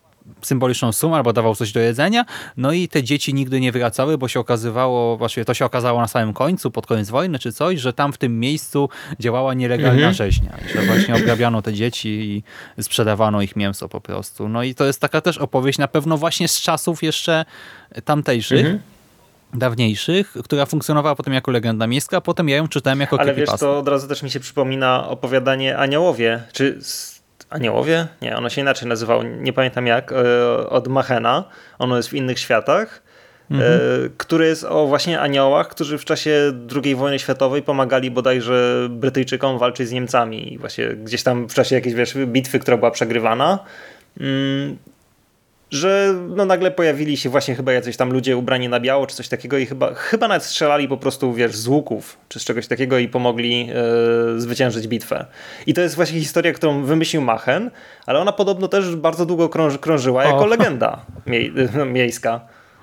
symboliczną sumę albo dawał coś do jedzenia. No i te dzieci nigdy nie wracały, bo się okazywało, właściwie to się okazało na samym końcu, pod koniec wojny czy coś, że tam w tym miejscu działała nielegalna mhm. rzeźnia. Że właśnie obrabiano te dzieci i sprzedawano ich mięso po prostu. No i to jest taka też opowieść na pewno właśnie z czasów jeszcze tamtejszych. Mhm dawniejszych, która funkcjonowała potem jako legenda miejska, a potem ja ją czytałem jako Ale wiesz, to od razu też mi się przypomina opowiadanie Aniołowie, czy Aniołowie? Nie, ono się inaczej nazywało, nie pamiętam jak, e, od Machena. Ono jest w innych światach. E, mhm. który jest o właśnie aniołach, którzy w czasie II wojny światowej pomagali bodajże Brytyjczykom walczyć z Niemcami. I właśnie gdzieś tam w czasie jakiejś wiesz, bitwy, która była przegrywana, mm, że no nagle pojawili się właśnie chyba jacyś tam ludzie ubrani na biało czy coś takiego i chyba, chyba nawet strzelali po prostu wiesz z łuków czy z czegoś takiego i pomogli yy, zwyciężyć bitwę. I to jest właśnie historia, którą wymyślił Machen, ale ona podobno też bardzo długo krąży, krążyła jako o. legenda mie miejska.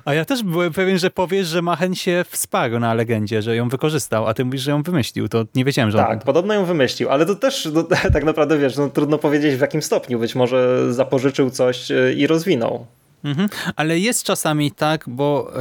A ja też byłem pewien, że powiesz, że Machen się wsparł na legendzie, że ją wykorzystał, a ty mówisz, że ją wymyślił. To nie wiedziałem, że Tak, on... podobno ją wymyślił, ale to też no, [LAUGHS] tak naprawdę wiesz, no, trudno powiedzieć w jakim stopniu. Być może zapożyczył coś e, i rozwinął. Mhm. Ale jest czasami tak, bo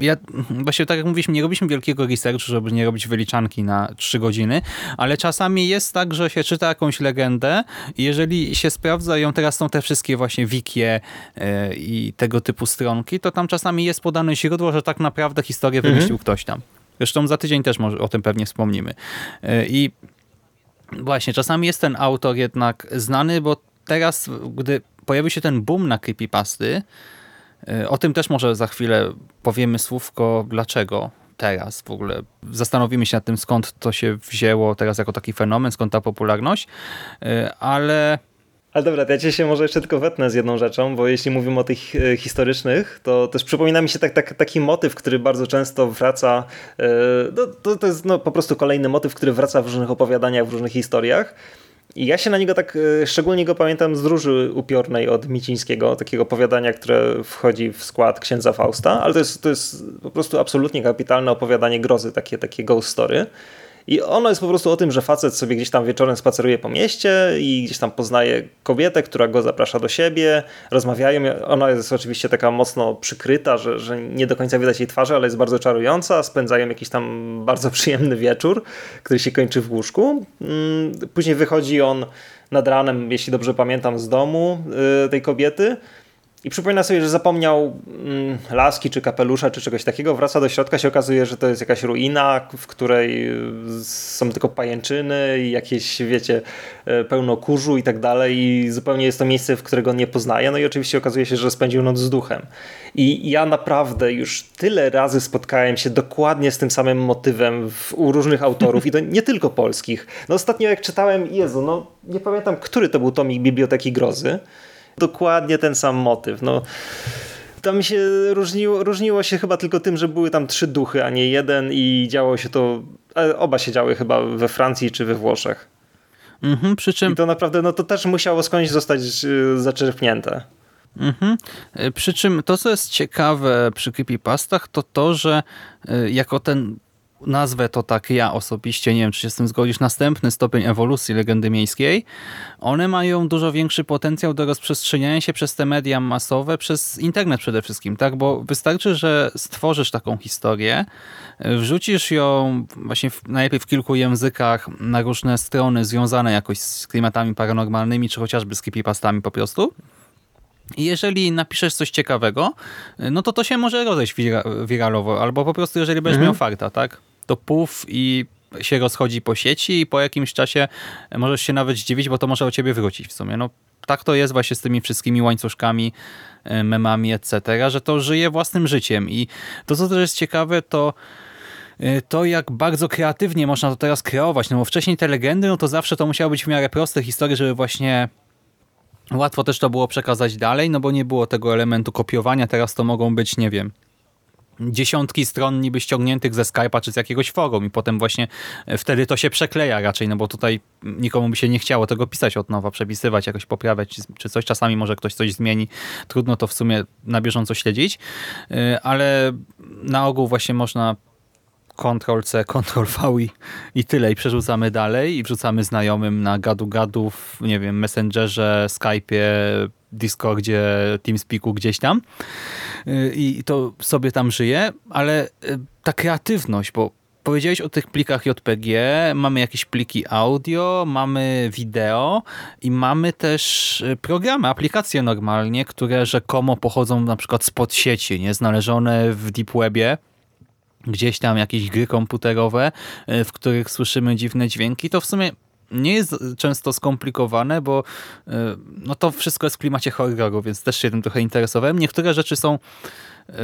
y, ja właśnie tak jak mówiliśmy, nie robiliśmy wielkiego researchu, żeby nie robić wyliczanki na trzy godziny, ale czasami jest tak, że się czyta jakąś legendę i jeżeli się sprawdza ją, teraz są te wszystkie właśnie wikie y, i tego typu stronki, to tam czasami jest podane źródło, że tak naprawdę historię mhm. wymyślił ktoś tam. Zresztą za tydzień też może o tym pewnie wspomnimy. Y, I właśnie, czasami jest ten autor jednak znany, bo teraz, gdy pojawił się ten boom na creepypasty. E, o tym też może za chwilę powiemy słówko, dlaczego teraz w ogóle. Zastanowimy się nad tym, skąd to się wzięło teraz jako taki fenomen, skąd ta popularność, e, ale... Ale dobra, ja cię się może jeszcze tylko wetnę z jedną rzeczą, bo jeśli mówimy o tych e, historycznych, to też przypomina mi się tak, tak, taki motyw, który bardzo często wraca, no, to, to jest no, po prostu kolejny motyw, który wraca w różnych opowiadaniach, w różnych historiach, i ja się na niego tak, e, szczególnie go pamiętam z Róży Upiornej od Micińskiego, takiego opowiadania, które wchodzi w skład księdza Fausta, ale to jest, to jest po prostu absolutnie kapitalne opowiadanie grozy, takie, takie ghost story. I ono jest po prostu o tym, że facet sobie gdzieś tam wieczorem spaceruje po mieście i gdzieś tam poznaje kobietę, która go zaprasza do siebie, rozmawiają. Ona jest oczywiście taka mocno przykryta, że, że nie do końca widać jej twarzy, ale jest bardzo czarująca. Spędzają jakiś tam bardzo przyjemny wieczór, który się kończy w łóżku. Mm, później wychodzi on nad ranem, jeśli dobrze pamiętam, z domu y, tej kobiety i przypomina sobie, że zapomniał mm, laski czy kapelusza czy czegoś takiego, wraca do środka, się okazuje, że to jest jakaś ruina, w której y, są tylko pajęczyny i jakieś, wiecie, y, pełno kurzu i tak dalej i zupełnie jest to miejsce, w którego nie poznaje, no i oczywiście okazuje się, że spędził noc z duchem. I ja naprawdę już tyle razy spotkałem się dokładnie z tym samym motywem w, u różnych autorów i to nie tylko polskich. No ostatnio jak czytałem, Jezu, no nie pamiętam, który to był tomik Biblioteki Grozy, dokładnie ten sam motyw. No, tam się różniło, różniło się chyba tylko tym, że były tam trzy duchy, a nie jeden i działo się to, oba się działy chyba we Francji czy we Włoszech. Mhm, przy czym... I to naprawdę, no to też musiało skądś zostać y, zaczerpnięte. Mhm. Y, przy czym to, co jest ciekawe przy creepypastach, to to, że jako ten nazwę to tak ja osobiście, nie wiem czy się z tym zgodzisz, następny stopień ewolucji legendy miejskiej, one mają dużo większy potencjał do rozprzestrzeniania się przez te media masowe, przez internet przede wszystkim, tak? Bo wystarczy, że stworzysz taką historię, wrzucisz ją właśnie w, najlepiej w kilku językach na różne strony związane jakoś z klimatami paranormalnymi, czy chociażby z creepypastami po prostu, jeżeli napiszesz coś ciekawego, no to to się może rozejść wiralowo, albo po prostu jeżeli będziesz mhm. miał farta, tak? to puf i się rozchodzi po sieci i po jakimś czasie możesz się nawet zdziwić, bo to może o ciebie wrócić w sumie. No, tak to jest właśnie z tymi wszystkimi łańcuszkami, e, memami, etc., że to żyje własnym życiem i to, co też jest ciekawe, to e, to jak bardzo kreatywnie można to teraz kreować, no bo wcześniej te legendy, no to zawsze to musiało być w miarę proste historie, żeby właśnie łatwo też to było przekazać dalej, no bo nie było tego elementu kopiowania, teraz to mogą być, nie wiem, dziesiątki stron niby ściągniętych ze Skype'a czy z jakiegoś forum i potem właśnie e, wtedy to się przekleja raczej, no bo tutaj nikomu by się nie chciało tego pisać od nowa, przepisywać, jakoś poprawiać czy coś. Czasami może ktoś coś zmieni. Trudno to w sumie na bieżąco śledzić, e, ale na ogół właśnie można Ctrl-C, Ctrl-V i, i tyle. I przerzucamy dalej i wrzucamy znajomym na gadu-gadów, nie wiem, Messengerze, Skype'ie, Discordzie, TeamSpeaku gdzieś tam y, i to sobie tam żyje, ale y, ta kreatywność, bo powiedziałeś o tych plikach JPG, mamy jakieś pliki audio, mamy wideo i mamy też y, programy, aplikacje normalnie, które rzekomo pochodzą na przykład spod sieci, nie? znalezione w Deep Webie, gdzieś tam jakieś gry komputerowe, w których słyszymy dziwne dźwięki, to w sumie nie jest często skomplikowane, bo e, no to wszystko jest w klimacie horroru, więc też się tym trochę interesowałem. Niektóre rzeczy są e,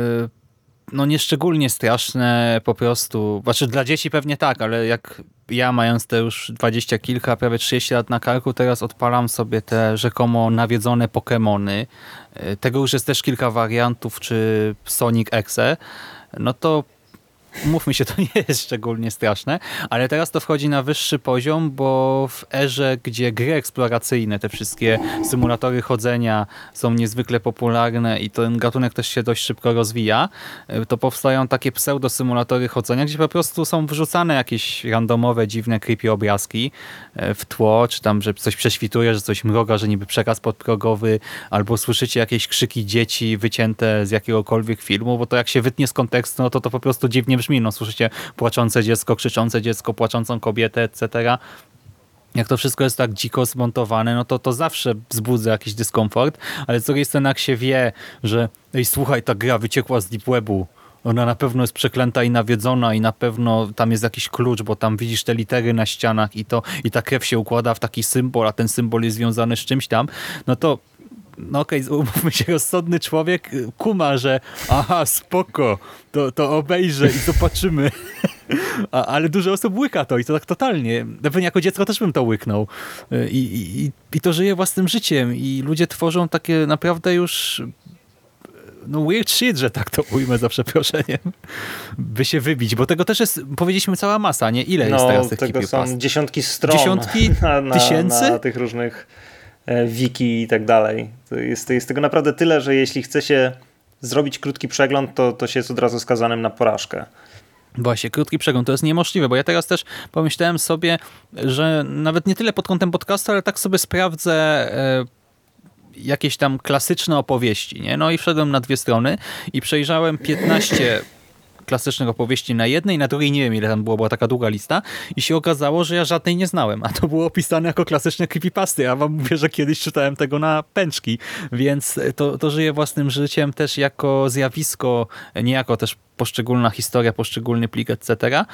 no nieszczególnie straszne po prostu. Znaczy dla dzieci pewnie tak, ale jak ja mając te już dwadzieścia kilka, prawie 30 lat na karku, teraz odpalam sobie te rzekomo nawiedzone Pokémony. E, tego już jest też kilka wariantów, czy Sonic Exe. No to mówmy się, to nie jest szczególnie straszne, ale teraz to wchodzi na wyższy poziom, bo w erze, gdzie gry eksploracyjne, te wszystkie symulatory chodzenia są niezwykle popularne i ten gatunek też się dość szybko rozwija, to powstają takie pseudo-symulatory chodzenia, gdzie po prostu są wrzucane jakieś randomowe, dziwne, creepy obrazki e, w tło, czy tam, że coś prześwituje, że coś mroga, że niby przekaz podprogowy, albo słyszycie jakieś krzyki dzieci wycięte z jakiegokolwiek filmu, bo to jak się wytnie z kontekstu, no to to po prostu dziwnie brzmi. No słyszycie płaczące dziecko, krzyczące dziecko, płaczącą kobietę, etc. Jak to wszystko jest tak dziko zmontowane, no to to zawsze wzbudza jakiś dyskomfort, ale z drugiej strony jak się wie, że ej słuchaj, ta gra wyciekła z Deep Webu, ona na pewno jest przeklęta i nawiedzona i na pewno tam jest jakiś klucz, bo tam widzisz te litery na ścianach i to i ta krew się układa w taki symbol, a ten symbol jest związany z czymś tam, no to no okej, okay, umówmy się, rozsądny człowiek kuma, że aha, spoko, to, to obejrzę i zobaczymy. [LAUGHS] A, ale dużo osób łyka to i to tak totalnie. Pewnie jako dziecko też bym to łyknął. I, i, I to żyje własnym życiem i ludzie tworzą takie naprawdę już no weird shit, że tak to ujmę za przeproszeniem, by się wybić, bo tego też jest, powiedzieliśmy, cała masa, nie? Ile no, jest teraz tych tego są dziesiątki stron. Dziesiątki [LAUGHS] na, na, tysięcy? Na tych różnych wiki i tak dalej. To jest, jest tego naprawdę tyle, że jeśli chce się zrobić krótki przegląd, to, to się jest od razu skazanym na porażkę. Właśnie, krótki przegląd to jest niemożliwe, bo ja teraz też pomyślałem sobie, że nawet nie tyle pod kątem podcastu, ale tak sobie sprawdzę e, jakieś tam klasyczne opowieści. Nie? No i wszedłem na dwie strony i przejrzałem 15 klasycznych opowieści na jednej, na drugiej nie wiem ile tam było, była taka długa lista i się okazało, że ja żadnej nie znałem, a to było opisane jako klasyczne creepypasty. Ja wam mówię, że kiedyś czytałem tego na pęczki, więc to, to żyje własnym życiem też jako zjawisko, niejako też poszczególna historia, poszczególny plik, etc.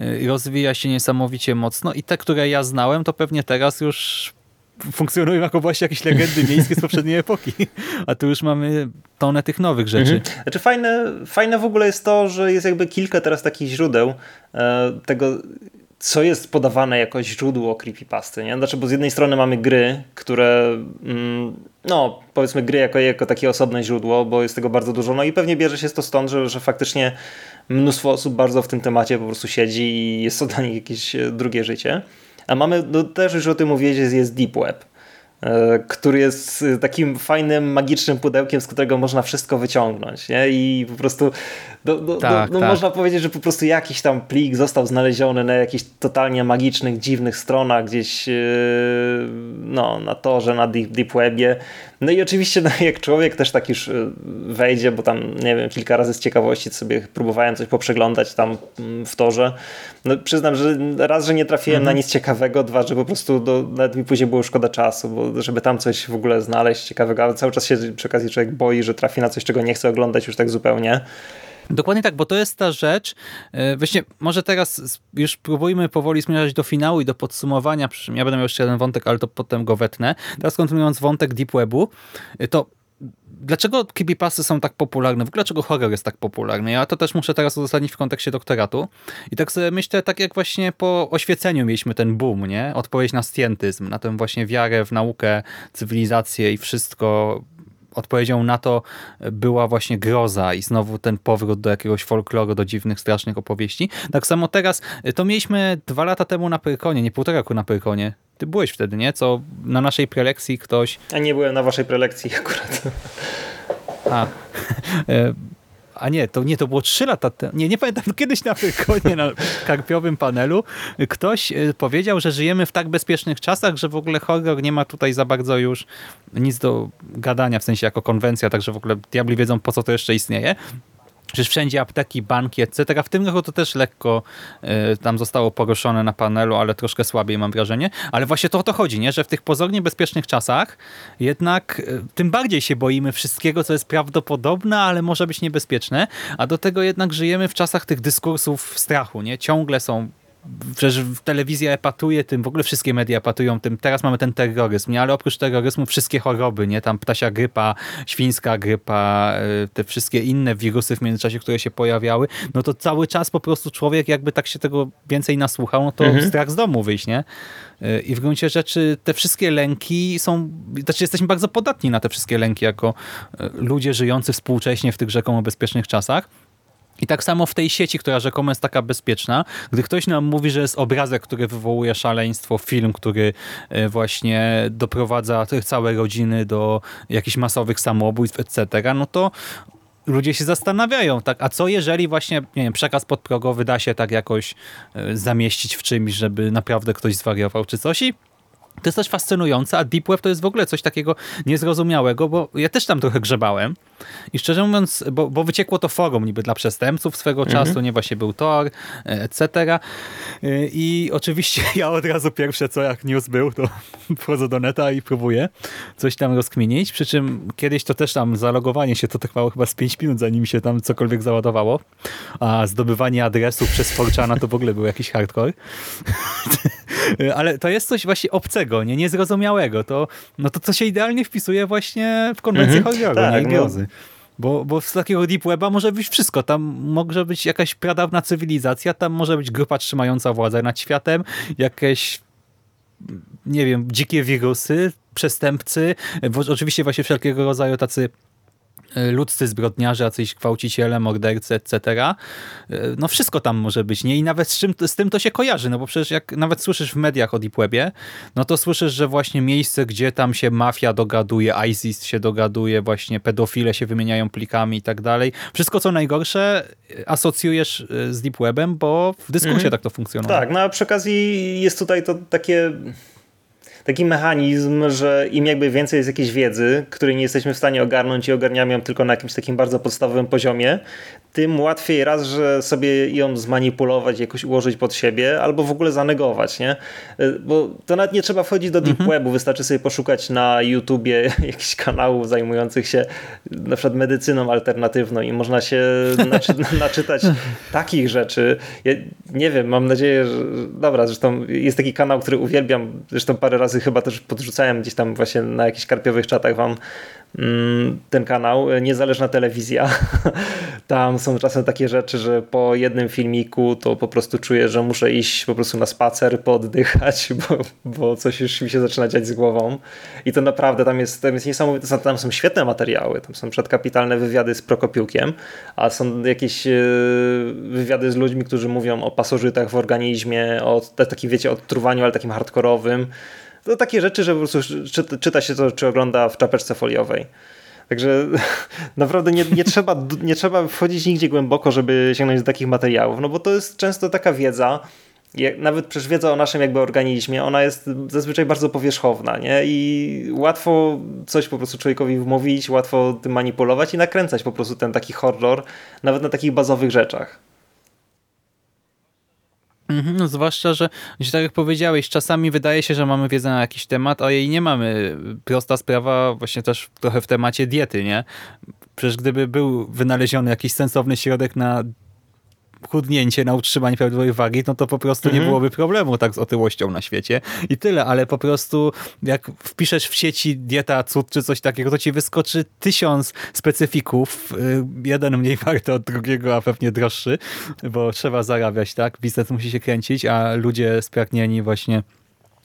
Y, rozwija się niesamowicie mocno i te, które ja znałem, to pewnie teraz już funkcjonują jako właśnie jakieś legendy miejskie z poprzedniej epoki. A tu już mamy tonę tych nowych rzeczy. Mhm. Znaczy fajne, fajne w ogóle jest to, że jest jakby kilka teraz takich źródeł e, tego co jest podawane jako źródło creepypasty, nie? Znaczy, bo z jednej strony mamy gry, które, mm, no powiedzmy gry jako, jako takie osobne źródło, bo jest tego bardzo dużo, no i pewnie bierze się to stąd, że, że faktycznie mnóstwo osób bardzo w tym temacie po prostu siedzi i jest to dla nich jakieś e, drugie życie. A mamy, no też już o tym mówiłeś, jest Deep Web e, który jest takim fajnym, magicznym pudełkiem, z którego można wszystko wyciągnąć. Nie? I po prostu no, no, tak, no, no tak. można powiedzieć, że po prostu jakiś tam plik został znaleziony na jakichś totalnie magicznych, dziwnych stronach gdzieś yy, no, na torze, na deep, deep webie. No i oczywiście no, jak człowiek też tak już yy, wejdzie, bo tam nie wiem, kilka razy z ciekawości sobie próbowałem coś poprzeglądać tam mm, w torze. No przyznam, że raz, że nie trafiłem mhm. na nic ciekawego, dwa, że po prostu do, nawet mi później było szkoda czasu, bo żeby tam coś w ogóle znaleźć ciekawego, ale cały czas się przy okazji człowiek boi, że trafi na coś, czego nie chce oglądać już tak zupełnie. Dokładnie tak, bo to jest ta rzecz. E, właśnie może teraz już próbujmy powoli zmierzać do finału i do podsumowania. Przy czym ja będę miał jeszcze jeden wątek, ale to potem go wetnę. Teraz kontynuując wątek Deep Webu, e, to dlaczego creepypasty są tak popularne? W ogóle dlaczego horror jest tak popularny? Ja to też muszę teraz uzasadnić w kontekście doktoratu. I tak sobie myślę, tak jak właśnie po oświeceniu mieliśmy ten boom, nie? Odpowiedź na stientyzm, na tę właśnie wiarę w naukę, cywilizację i wszystko odpowiedzią na to była właśnie groza i znowu ten powrót do jakiegoś folkloru, do dziwnych, strasznych opowieści. Tak samo teraz, to mieliśmy dwa lata temu na Pyrkonie, nie półtora roku na Pyrkonie. Ty byłeś wtedy, nie? Co na naszej prelekcji ktoś... A nie byłem na waszej prelekcji akurat. A, [LAUGHS] e, a nie, to nie, to było trzy lata temu. Nie, nie pamiętam, [LAUGHS] kiedyś na Pyrkonie, na karpiowym panelu ktoś e, powiedział, że żyjemy w tak bezpiecznych czasach, że w ogóle horror nie ma tutaj za bardzo już nic do gadania, w sensie jako konwencja, także w ogóle diabli wiedzą, po co to jeszcze istnieje. Przecież wszędzie apteki, banki, etc. W tym roku to też lekko y, tam zostało poruszone na panelu, ale troszkę słabiej mam wrażenie. Ale właśnie to o to chodzi, nie? że w tych pozornie bezpiecznych czasach jednak y, tym bardziej się boimy wszystkiego, co jest prawdopodobne, ale może być niebezpieczne. A do tego jednak żyjemy w czasach tych dyskursów strachu. nie? Ciągle są przecież telewizja epatuje tym, w ogóle wszystkie media epatują tym, teraz mamy ten terroryzm, nie? ale oprócz terroryzmu wszystkie choroby, nie? Tam ptasia grypa, świńska grypa, y, te wszystkie inne wirusy w międzyczasie, które się pojawiały, no to cały czas po prostu człowiek jakby tak się tego więcej nasłuchał, no to mhm. strach z domu wyjść, nie? Y, I w gruncie rzeczy te wszystkie lęki są, znaczy jesteśmy bardzo podatni na te wszystkie lęki jako y, ludzie żyjący współcześnie w tych rzekomo bezpiecznych czasach. I tak samo w tej sieci, która rzekomo jest taka bezpieczna, gdy ktoś nam mówi, że jest obrazek, który wywołuje szaleństwo, film, który e, właśnie doprowadza całe rodziny do jakichś masowych samobójstw, etc., no to ludzie się zastanawiają, tak, a co jeżeli właśnie nie wiem, przekaz podprogowy da się tak jakoś e, zamieścić w czymś, żeby naprawdę ktoś zwariował czy coś i to jest coś fascynujące, a Deep Web to jest w ogóle coś takiego niezrozumiałego, bo ja też tam trochę grzebałem i szczerze mówiąc, bo, bo wyciekło to forum niby dla przestępców swego mhm. czasu, nie właśnie był Tor, etc. E, I oczywiście [LAUGHS] ja od razu pierwsze co jak news był, to [LAUGHS] wchodzę do neta i próbuję coś tam rozkminić, przy czym kiedyś to też tam zalogowanie się to trwało chyba z 5 minut, zanim się tam cokolwiek załadowało, a zdobywanie adresów przez Forczana to w ogóle był jakiś hardcore. [LAUGHS] Ale to jest coś właśnie obcego, nie niezrozumiałego. To, no to co się idealnie wpisuje właśnie w konwencję mhm. horroru, tak, nie. No. Bo, bo z takiego deep weba może być wszystko. Tam może być jakaś pradawna cywilizacja, tam może być grupa trzymająca władzę nad światem, jakieś nie wiem, dzikie wirusy, przestępcy, oczywiście właśnie wszelkiego rodzaju tacy ludzcy zbrodniarze, jacyś gwałciciele, mordercy, etc. E, no wszystko tam może być, nie? I nawet z, czym, z tym to się kojarzy, no bo przecież jak nawet słyszysz w mediach o Deep Webie, no to słyszysz, że właśnie miejsce, gdzie tam się mafia dogaduje, ISIS się dogaduje, właśnie pedofile się wymieniają plikami i tak dalej. Wszystko co najgorsze e, asocjujesz z Deep Webem, bo w dyskursie mhm. tak to funkcjonuje. Tak, no a przy okazji jest tutaj to takie taki mechanizm, że im jakby więcej jest jakiejś wiedzy, której nie jesteśmy w stanie ogarnąć i ogarniamy ją tylko na jakimś takim bardzo podstawowym poziomie, tym łatwiej raz, że sobie ją zmanipulować, jakoś ułożyć pod siebie, albo w ogóle zanegować, nie? Bo to nawet nie trzeba wchodzić do deep mhm. webu, wystarczy sobie poszukać na YouTubie [LAUGHS] jakichś kanałów zajmujących się na przykład medycyną alternatywną i można się naczy [LAUGHS] naczytać takich rzeczy. Ja nie wiem, mam nadzieję, że dobra, zresztą jest taki kanał, który uwielbiam, zresztą parę razy chyba też podrzucałem gdzieś tam właśnie na jakichś karpiowych czatach wam Mm, ten kanał, niezależna telewizja. [LAUGHS] Tam są czasem takie rzeczy, że po jednym filmiku to po prostu czuję, że muszę iść po prostu na spacer, pooddychać, [LAUGHS] bo, bo coś już mi się zaczyna dziać z głową. I to naprawdę tam jest, tam jest niesamowite, tam są świetne materiały, tam są przedkapitalne wywiady z Prokopiukiem, a są jakieś e, wywiady z ludźmi, którzy mówią o pasożytach w organizmie, o takim wiecie, odtruwaniu, ale takim hardkorowym to takie rzeczy, że po prostu czyta, czyta się to, czy ogląda w czapeczce foliowej. Także [LAUGHS] naprawdę nie, nie, trzeba, nie trzeba wchodzić nigdzie głęboko, żeby sięgnąć do takich materiałów, no bo to jest często taka wiedza, nawet przecież wiedza o naszym jakby organizmie, ona jest zazwyczaj bardzo powierzchowna, nie? I łatwo coś po prostu człowiekowi wmówić, łatwo tym manipulować i nakręcać po prostu ten taki horror, nawet na takich bazowych rzeczach. Mhm, no zwłaszcza, że tak jak powiedziałeś, czasami wydaje się, że mamy wiedzę na jakiś temat, a jej nie mamy. Prosta sprawa właśnie też trochę w temacie diety, nie? Przecież gdyby był wynaleziony jakiś sensowny środek na chudnięcie, na utrzymanie prawidłowej wagi, no to po prostu mhm. nie byłoby problemu tak z otyłością na świecie i tyle, ale po prostu jak wpiszesz w sieci dieta cud czy coś takiego, to ci wyskoczy tysiąc specyfików, y, jeden mniej warty od drugiego, a pewnie droższy, bo trzeba zarabiać, tak? Biznes musi się kręcić, a ludzie spragnieni właśnie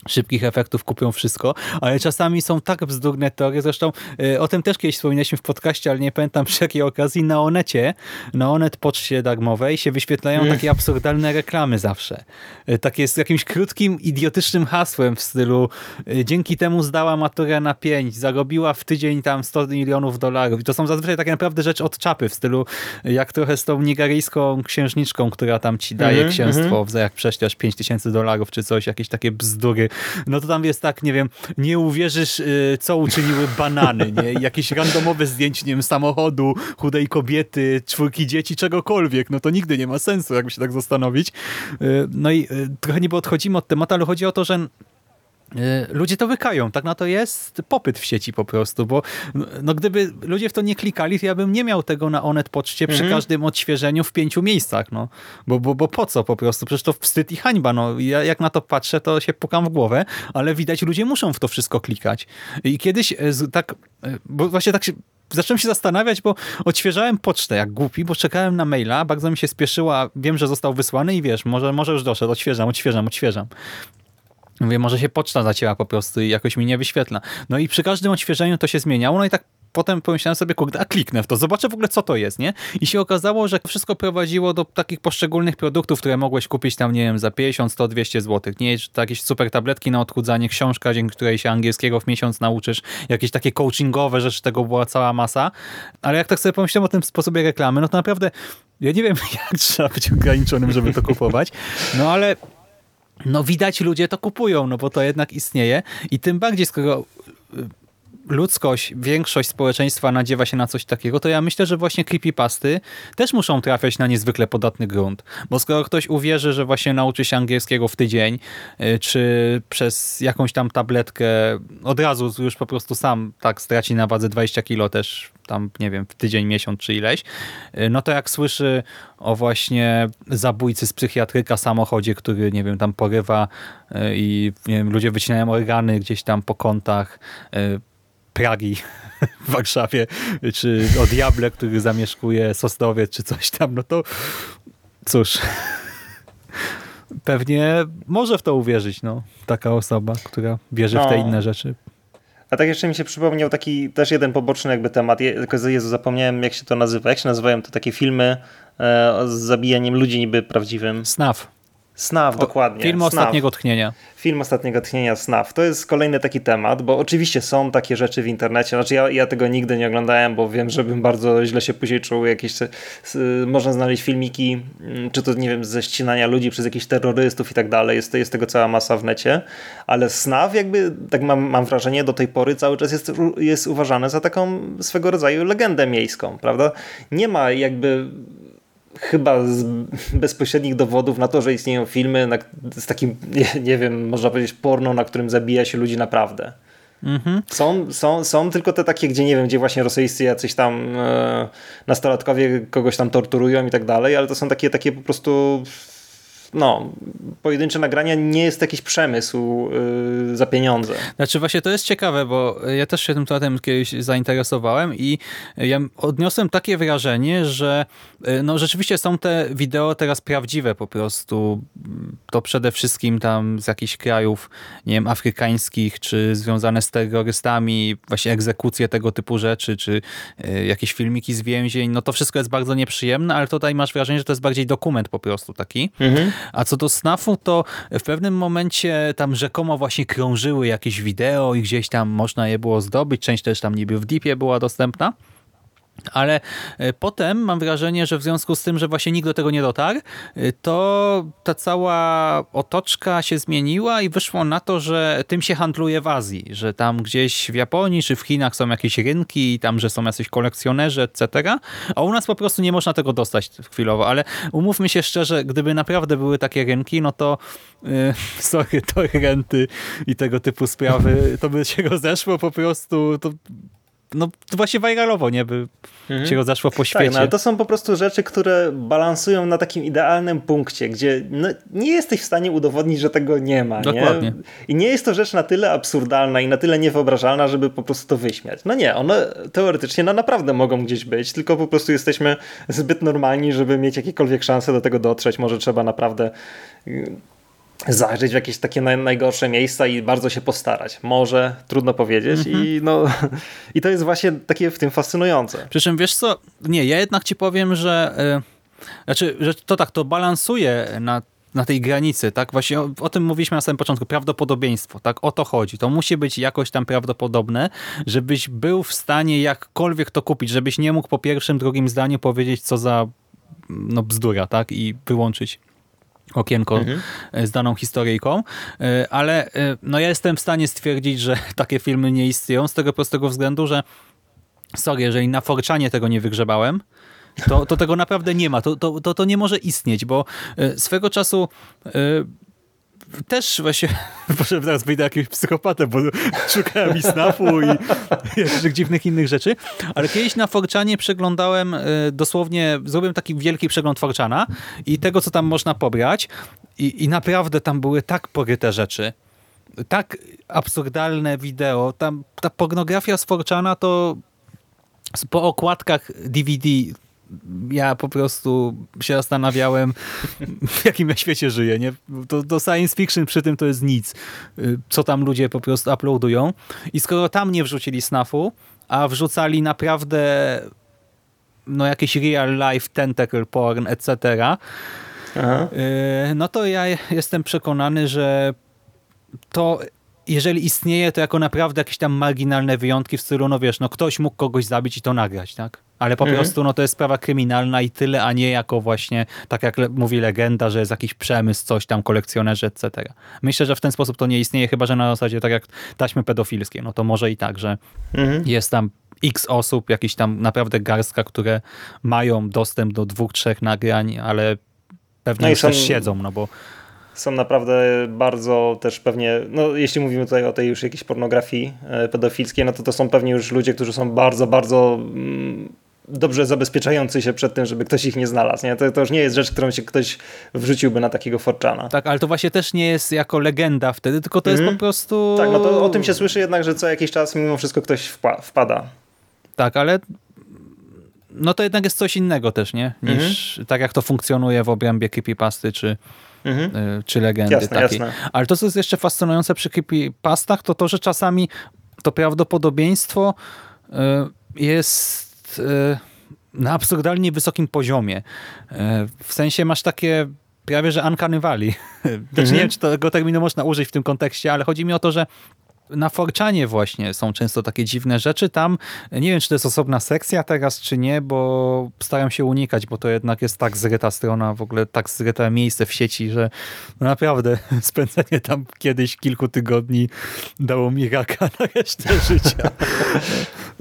szybkich efektów kupią wszystko, ale czasami są tak bzdurne teorie, zresztą y, o tym też kiedyś wspominaliśmy w podcaście, ale nie pamiętam [LAUGHS] przy jakiej okazji, na Onecie, na Onet poczcie darmowej się wyświetlają takie absurdalne reklamy zawsze. Y, takie z jakimś krótkim, idiotycznym hasłem w stylu y, dzięki temu zdała maturę na 5, zarobiła w tydzień tam 100 milionów dolarów i to są zazwyczaj takie naprawdę rzeczy od czapy w stylu jak trochę z tą nigeryjską księżniczką, która tam ci daje mm -hmm, księstwo, mm -hmm. jak prześlesz 5 tysięcy dolarów czy coś, jakieś takie bzdury no to tam jest tak, nie wiem, nie uwierzysz, y, co uczyniły banany, nie? Jakieś randomowe zdjęcie, nie wiem, samochodu, chudej kobiety, czwórki dzieci, czegokolwiek. No to nigdy nie ma sensu, jakby się tak zastanowić. Y, no i y, trochę niby odchodzimy od tematu, ale chodzi o to, że ludzie to wykają, tak na to jest popyt w sieci po prostu, bo no, gdyby ludzie w to nie klikali, to ja bym nie miał tego na Onet poczcie przy mhm. każdym odświeżeniu w pięciu miejscach, no. Bo, bo, bo po co po prostu? Przecież to wstyd i hańba, no. Ja jak na to patrzę, to się pukam w głowę, ale widać, ludzie muszą w to wszystko klikać. I kiedyś e, tak, e, bo właśnie tak się zacząłem się zastanawiać, bo odświeżałem pocztę jak głupi, bo czekałem na maila, bardzo mi się spieszyła, wiem, że został wysłany i wiesz, może, może już doszedł, odświeżam, odświeżam, odświeżam. Mówię, może się poczta zacięła po prostu i jakoś mi nie wyświetla. No i przy każdym odświeżeniu to się zmieniało, no i tak potem pomyślałem sobie, kurde, a kliknę w to, zobaczę w ogóle co to jest, nie? I się okazało, że wszystko prowadziło do takich poszczególnych produktów, które mogłeś kupić tam, nie wiem, za 50, 100, 200 zł. Nie, to jakieś super tabletki na odchudzanie, książka, dzięki której się angielskiego w miesiąc nauczysz, jakieś takie coachingowe rzeczy, tego była cała masa. Ale jak tak sobie pomyślałem o tym sposobie reklamy, no to naprawdę ja nie wiem, [LAUGHS] jak trzeba być ograniczonym, żeby to kupować, no ale no widać ludzie to kupują, no bo to jednak istnieje i tym bardziej, skoro y, ludzkość, większość społeczeństwa nadziewa się na coś takiego, to ja myślę, że właśnie creepypasty też muszą trafiać na niezwykle podatny grunt. Bo skoro ktoś uwierzy, że właśnie nauczy się angielskiego w tydzień, y, czy przez jakąś tam tabletkę od razu już po prostu sam tak straci na wadze 20 kilo też tam, nie wiem, w tydzień, miesiąc czy ileś, y, no to jak słyszy o właśnie zabójcy z psychiatryka samochodzie, który, nie wiem, tam porywa i nie wiem, ludzie wycinają organy gdzieś tam po kątach, Pragi [LAUGHS] w Warszawie, czy o Diable, który zamieszkuje Sosnowiec, czy coś tam, no to cóż, [LAUGHS] pewnie może w to uwierzyć, no, taka osoba, która wierzy no. w te no. inne rzeczy. A tak jeszcze mi się przypomniał taki też jeden poboczny jakby temat, Jezu, zapomniałem jak się to nazywa, jak się nazywają to takie filmy e, z zabijaniem ludzi niby prawdziwym. Snaf. Snaf, dokładnie. Film Snaf. Ostatniego Tchnienia. Film Ostatniego Tchnienia Snaf. To jest kolejny taki temat, bo oczywiście są takie rzeczy w internecie. Znaczy ja, ja tego nigdy nie oglądałem, bo wiem, żebym bardzo źle się później czuł. Jakieś, s- można znaleźć filmiki, mm, czy to nie wiem, ze ścinania ludzi przez jakichś terrorystów i tak dalej. Jest, jest tego cała masa w necie. Ale Snaf jakby, tak mam, mam wrażenie, do tej pory cały czas jest, jest uważany za taką swego rodzaju legendę miejską, prawda? Nie ma jakby chyba z bezpośrednich dowodów na to, że istnieją filmy na, z takim, nie, nie wiem, można powiedzieć porno, na którym zabija się ludzi naprawdę. Mhm. Są, są, są tylko te takie, gdzie nie wiem, gdzie właśnie rosyjscy jacyś tam e, nastolatkowie kogoś tam torturują i tak dalej, ale to są takie, takie po prostu no, pojedyncze nagrania, nie jest jakiś przemysł y, za pieniądze. Znaczy właśnie to jest ciekawe, bo ja też się tym tematem kiedyś zainteresowałem i ja odniosłem takie wrażenie, że y, no rzeczywiście są te wideo teraz prawdziwe po prostu. To przede wszystkim tam z jakichś krajów, nie wiem, afrykańskich, czy związane z terrorystami, właśnie egzekucje tego typu rzeczy, czy y, jakieś filmiki z więzień. No to wszystko jest bardzo nieprzyjemne, ale tutaj masz wrażenie, że to jest bardziej dokument po prostu taki. A co do snafu, to w pewnym momencie tam rzekomo właśnie krążyły jakieś wideo i gdzieś tam można je było zdobyć. Część też tam niby w Deepie była dostępna. Ale e, potem mam wrażenie, że w związku z tym, że właśnie nikt do tego nie dotarł, e, to ta cała otoczka się zmieniła i wyszło na to, że tym się handluje w Azji, że tam gdzieś w Japonii czy w Chinach są jakieś rynki i tam, że są jacyś kolekcjonerzy, etc. A u nas po prostu nie można tego dostać chwilowo, ale umówmy się szczerze, gdyby naprawdę były takie rynki, no to yy, [LAUGHS] sorry, to renty i tego typu sprawy, to by się rozeszło po prostu, to no to właśnie viralowo, nie? By się rozeszło po świecie. Tak, no, ale to są po prostu rzeczy, które balansują na takim idealnym punkcie, gdzie no, nie jesteś w stanie udowodnić, że tego nie ma. Dokładnie. Nie? I nie jest to rzecz na tyle absurdalna i na tyle niewyobrażalna, żeby po prostu to wyśmiać. No nie, one teoretycznie no, naprawdę mogą gdzieś być, tylko po prostu jesteśmy zbyt normalni, żeby mieć jakiekolwiek szanse do tego dotrzeć. Może trzeba naprawdę y, zajrzeć w jakieś takie naj, najgorsze miejsca i bardzo się postarać. Może, trudno powiedzieć. I, no, [LAUGHS] I to jest właśnie takie w tym fascynujące. Przy czym wiesz co, nie, ja jednak ci powiem, że y, znaczy, że to tak, to balansuje na na tej granicy, tak? Właśnie o, o, tym mówiliśmy na samym początku, prawdopodobieństwo, tak? O to chodzi. To musi być jakoś tam prawdopodobne, żebyś był w stanie jakkolwiek to kupić, żebyś nie mógł po pierwszym, drugim zdaniu powiedzieć, co za no bzdura, tak? I wyłączyć okienko mhm. z daną historyjką, ale no ja jestem w stanie stwierdzić, że [LAUGHS] takie filmy nie istnieją z tego prostego względu, że sorry, jeżeli na Forczanie tego nie wygrzebałem, to, to tego naprawdę nie ma. To, to, to, to nie może istnieć, bo swego czasu też właśnie, [LAUGHS] może teraz wyjdę jakimś psychopatem, bo [LAUGHS] szukałem i snafu i [LAUGHS] jeszcze dziwnych innych rzeczy, ale kiedyś na Forczanie przeglądałem dosłownie, zrobiłem taki wielki przegląd Forczana i tego, co tam można pobrać i, i naprawdę tam były tak poryte rzeczy, tak absurdalne wideo, tam ta pornografia z Forczana to po okładkach DVD ja po prostu się zastanawiałem, w jakim ja świecie żyję. Nie? To, to science fiction przy tym to jest nic, co tam ludzie po prostu uploadują. I skoro tam nie wrzucili snafu, a wrzucali naprawdę no jakieś real life tentacle porn, etc., Aha. no to ja jestem przekonany, że to jeżeli istnieje, to jako naprawdę jakieś tam marginalne wyjątki w stylu, no wiesz, no ktoś mógł kogoś zabić i to nagrać, tak? Ale po mhm. prostu no to jest sprawa kryminalna i tyle, a nie jako właśnie, tak jak mówi legenda, że jest jakiś przemysł, coś tam, kolekcjonerzy, etc. Myślę, że w ten sposób to nie istnieje, chyba że na zasadzie tak jak taśmy pedofilskie, no to może i tak, że mhm. jest tam x osób, jakiś tam naprawdę garstka, które mają dostęp do dwóch, trzech nagrań, ale pewnie no już są... też siedzą, no bo są naprawdę bardzo też pewnie, no jeśli mówimy tutaj o tej już jakiejś pornografii pedofilskiej, no to to są pewnie już ludzie, którzy są bardzo, bardzo mm, dobrze zabezpieczający się przed tym, żeby ktoś ich nie znalazł. Nie? To, to już nie jest rzecz, którą się ktoś wrzuciłby na takiego forczana. Tak, ale to właśnie też nie jest jako legenda wtedy, tylko to mm. jest po prostu... Tak, no to o tym się słyszy jednak, że co jakiś czas mimo wszystko ktoś wpada. Tak, ale no to jednak jest coś innego też, nie? Niż mm. tak jak to funkcjonuje w obrębie creepypasty czy Mhm. czy legendy jasne, takiej. Jasne. Ale to, co jest jeszcze fascynujące przy creepypastach, to to, że czasami to prawdopodobieństwo jest na absurdalnie wysokim poziomie. W sensie masz takie prawie że Uncanny Valley. [LAUGHS] Znaczy Mhm. nie wiem, czy tego terminu można użyć w tym kontekście, ale chodzi mi o to, że na Forczanie właśnie są często takie dziwne rzeczy. Tam nie wiem, czy to jest osobna sekcja teraz, czy nie, bo staram się unikać, bo to jednak jest tak zryta strona, w ogóle tak zryte miejsce w sieci, że naprawdę [LAUGHS] spędzenie tam kiedyś kilku tygodni dało mi raka na resztę życia. [LAUGHS]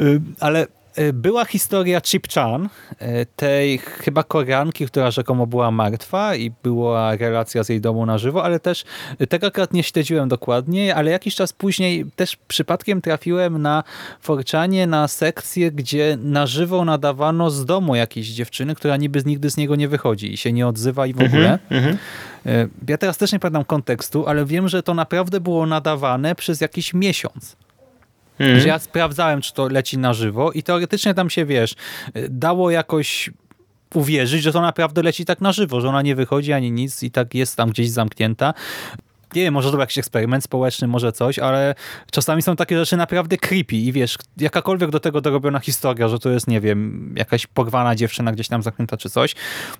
Y, Ale była historia Chip Chan, y, tej chyba Koreanki, która rzekomo była martwa i była relacja z jej domu na żywo, ale też y, tego akurat nie śledziłem dokładnie, ale jakiś czas później też przypadkiem trafiłem na Forczanie na sekcję, gdzie na żywo nadawano z domu jakiejś dziewczyny, która niby nigdy z niego nie wychodzi i się nie odzywa i w ogóle. Mhm. Ja teraz też nie pamiętam kontekstu, ale wiem, że to naprawdę było nadawane przez jakiś miesiąc. Mhm. Że ja sprawdzałem, czy to leci na żywo i teoretycznie tam się, wiesz, dało jakoś uwierzyć, że to naprawdę leci tak na żywo, że ona nie wychodzi ani nic i tak jest tam gdzieś zamknięta. Nie wiem, może to jakiś eksperyment społeczny, może coś, ale czasami są takie rzeczy naprawdę creepy i wiesz, jakakolwiek do tego dorobiona historia, że to jest, nie wiem, jakaś porwana dziewczyna gdzieś tam zamknięta czy coś,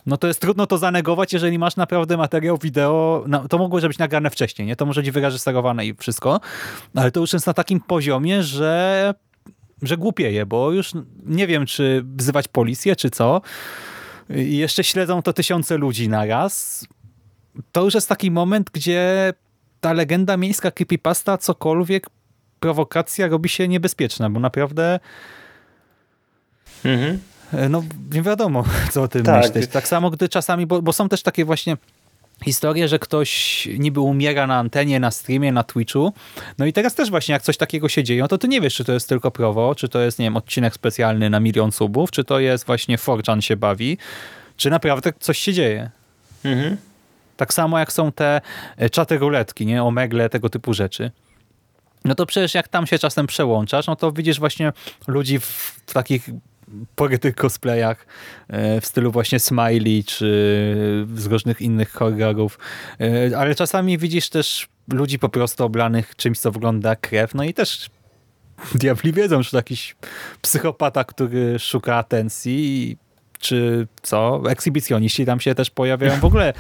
no to jest trudno to zanegować, jeżeli masz naprawdę materiał wideo, no, to mogło być nagrane wcześniej, nie? To może być wyreżyserowane i wszystko, ale to już jest na takim poziomie, że że głupieje, bo już nie wiem, czy wzywać policję, czy co. I jeszcze śledzą to tysiące ludzi naraz. To już jest taki moment, gdzie ta legenda miejska creepypasta, cokolwiek, prowokacja robi się niebezpieczna, bo naprawdę Mhm. e, no nie wiadomo, [LAUGHS] co o tym Tak. myśleć. Tak samo, gdy czasami, bo, bo są też takie właśnie historie, że ktoś niby umiera na antenie, na streamie, na Twitchu. No i teraz też właśnie jak coś takiego się dzieje, no to ty nie wiesz, czy to jest tylko prowo, czy to jest, nie wiem, odcinek specjalny na milion subów, czy to jest właśnie Forchan się bawi, czy naprawdę coś się dzieje. Mhm. Tak samo jak są te e, czaty ruletki, nie? Omegle, tego typu rzeczy. No to przecież jak tam się czasem przełączasz, no to widzisz właśnie ludzi w, takich porytych cosplayach e, w stylu właśnie Smiley czy z różnych innych horrorów. E, Ale czasami widzisz też ludzi po prostu oblanych czymś, co wygląda krew. No i też diabli wiedzą, czy to jakiś psychopata, który szuka atencji czy co, ekshibicjoniści tam się też pojawiają. W ogóle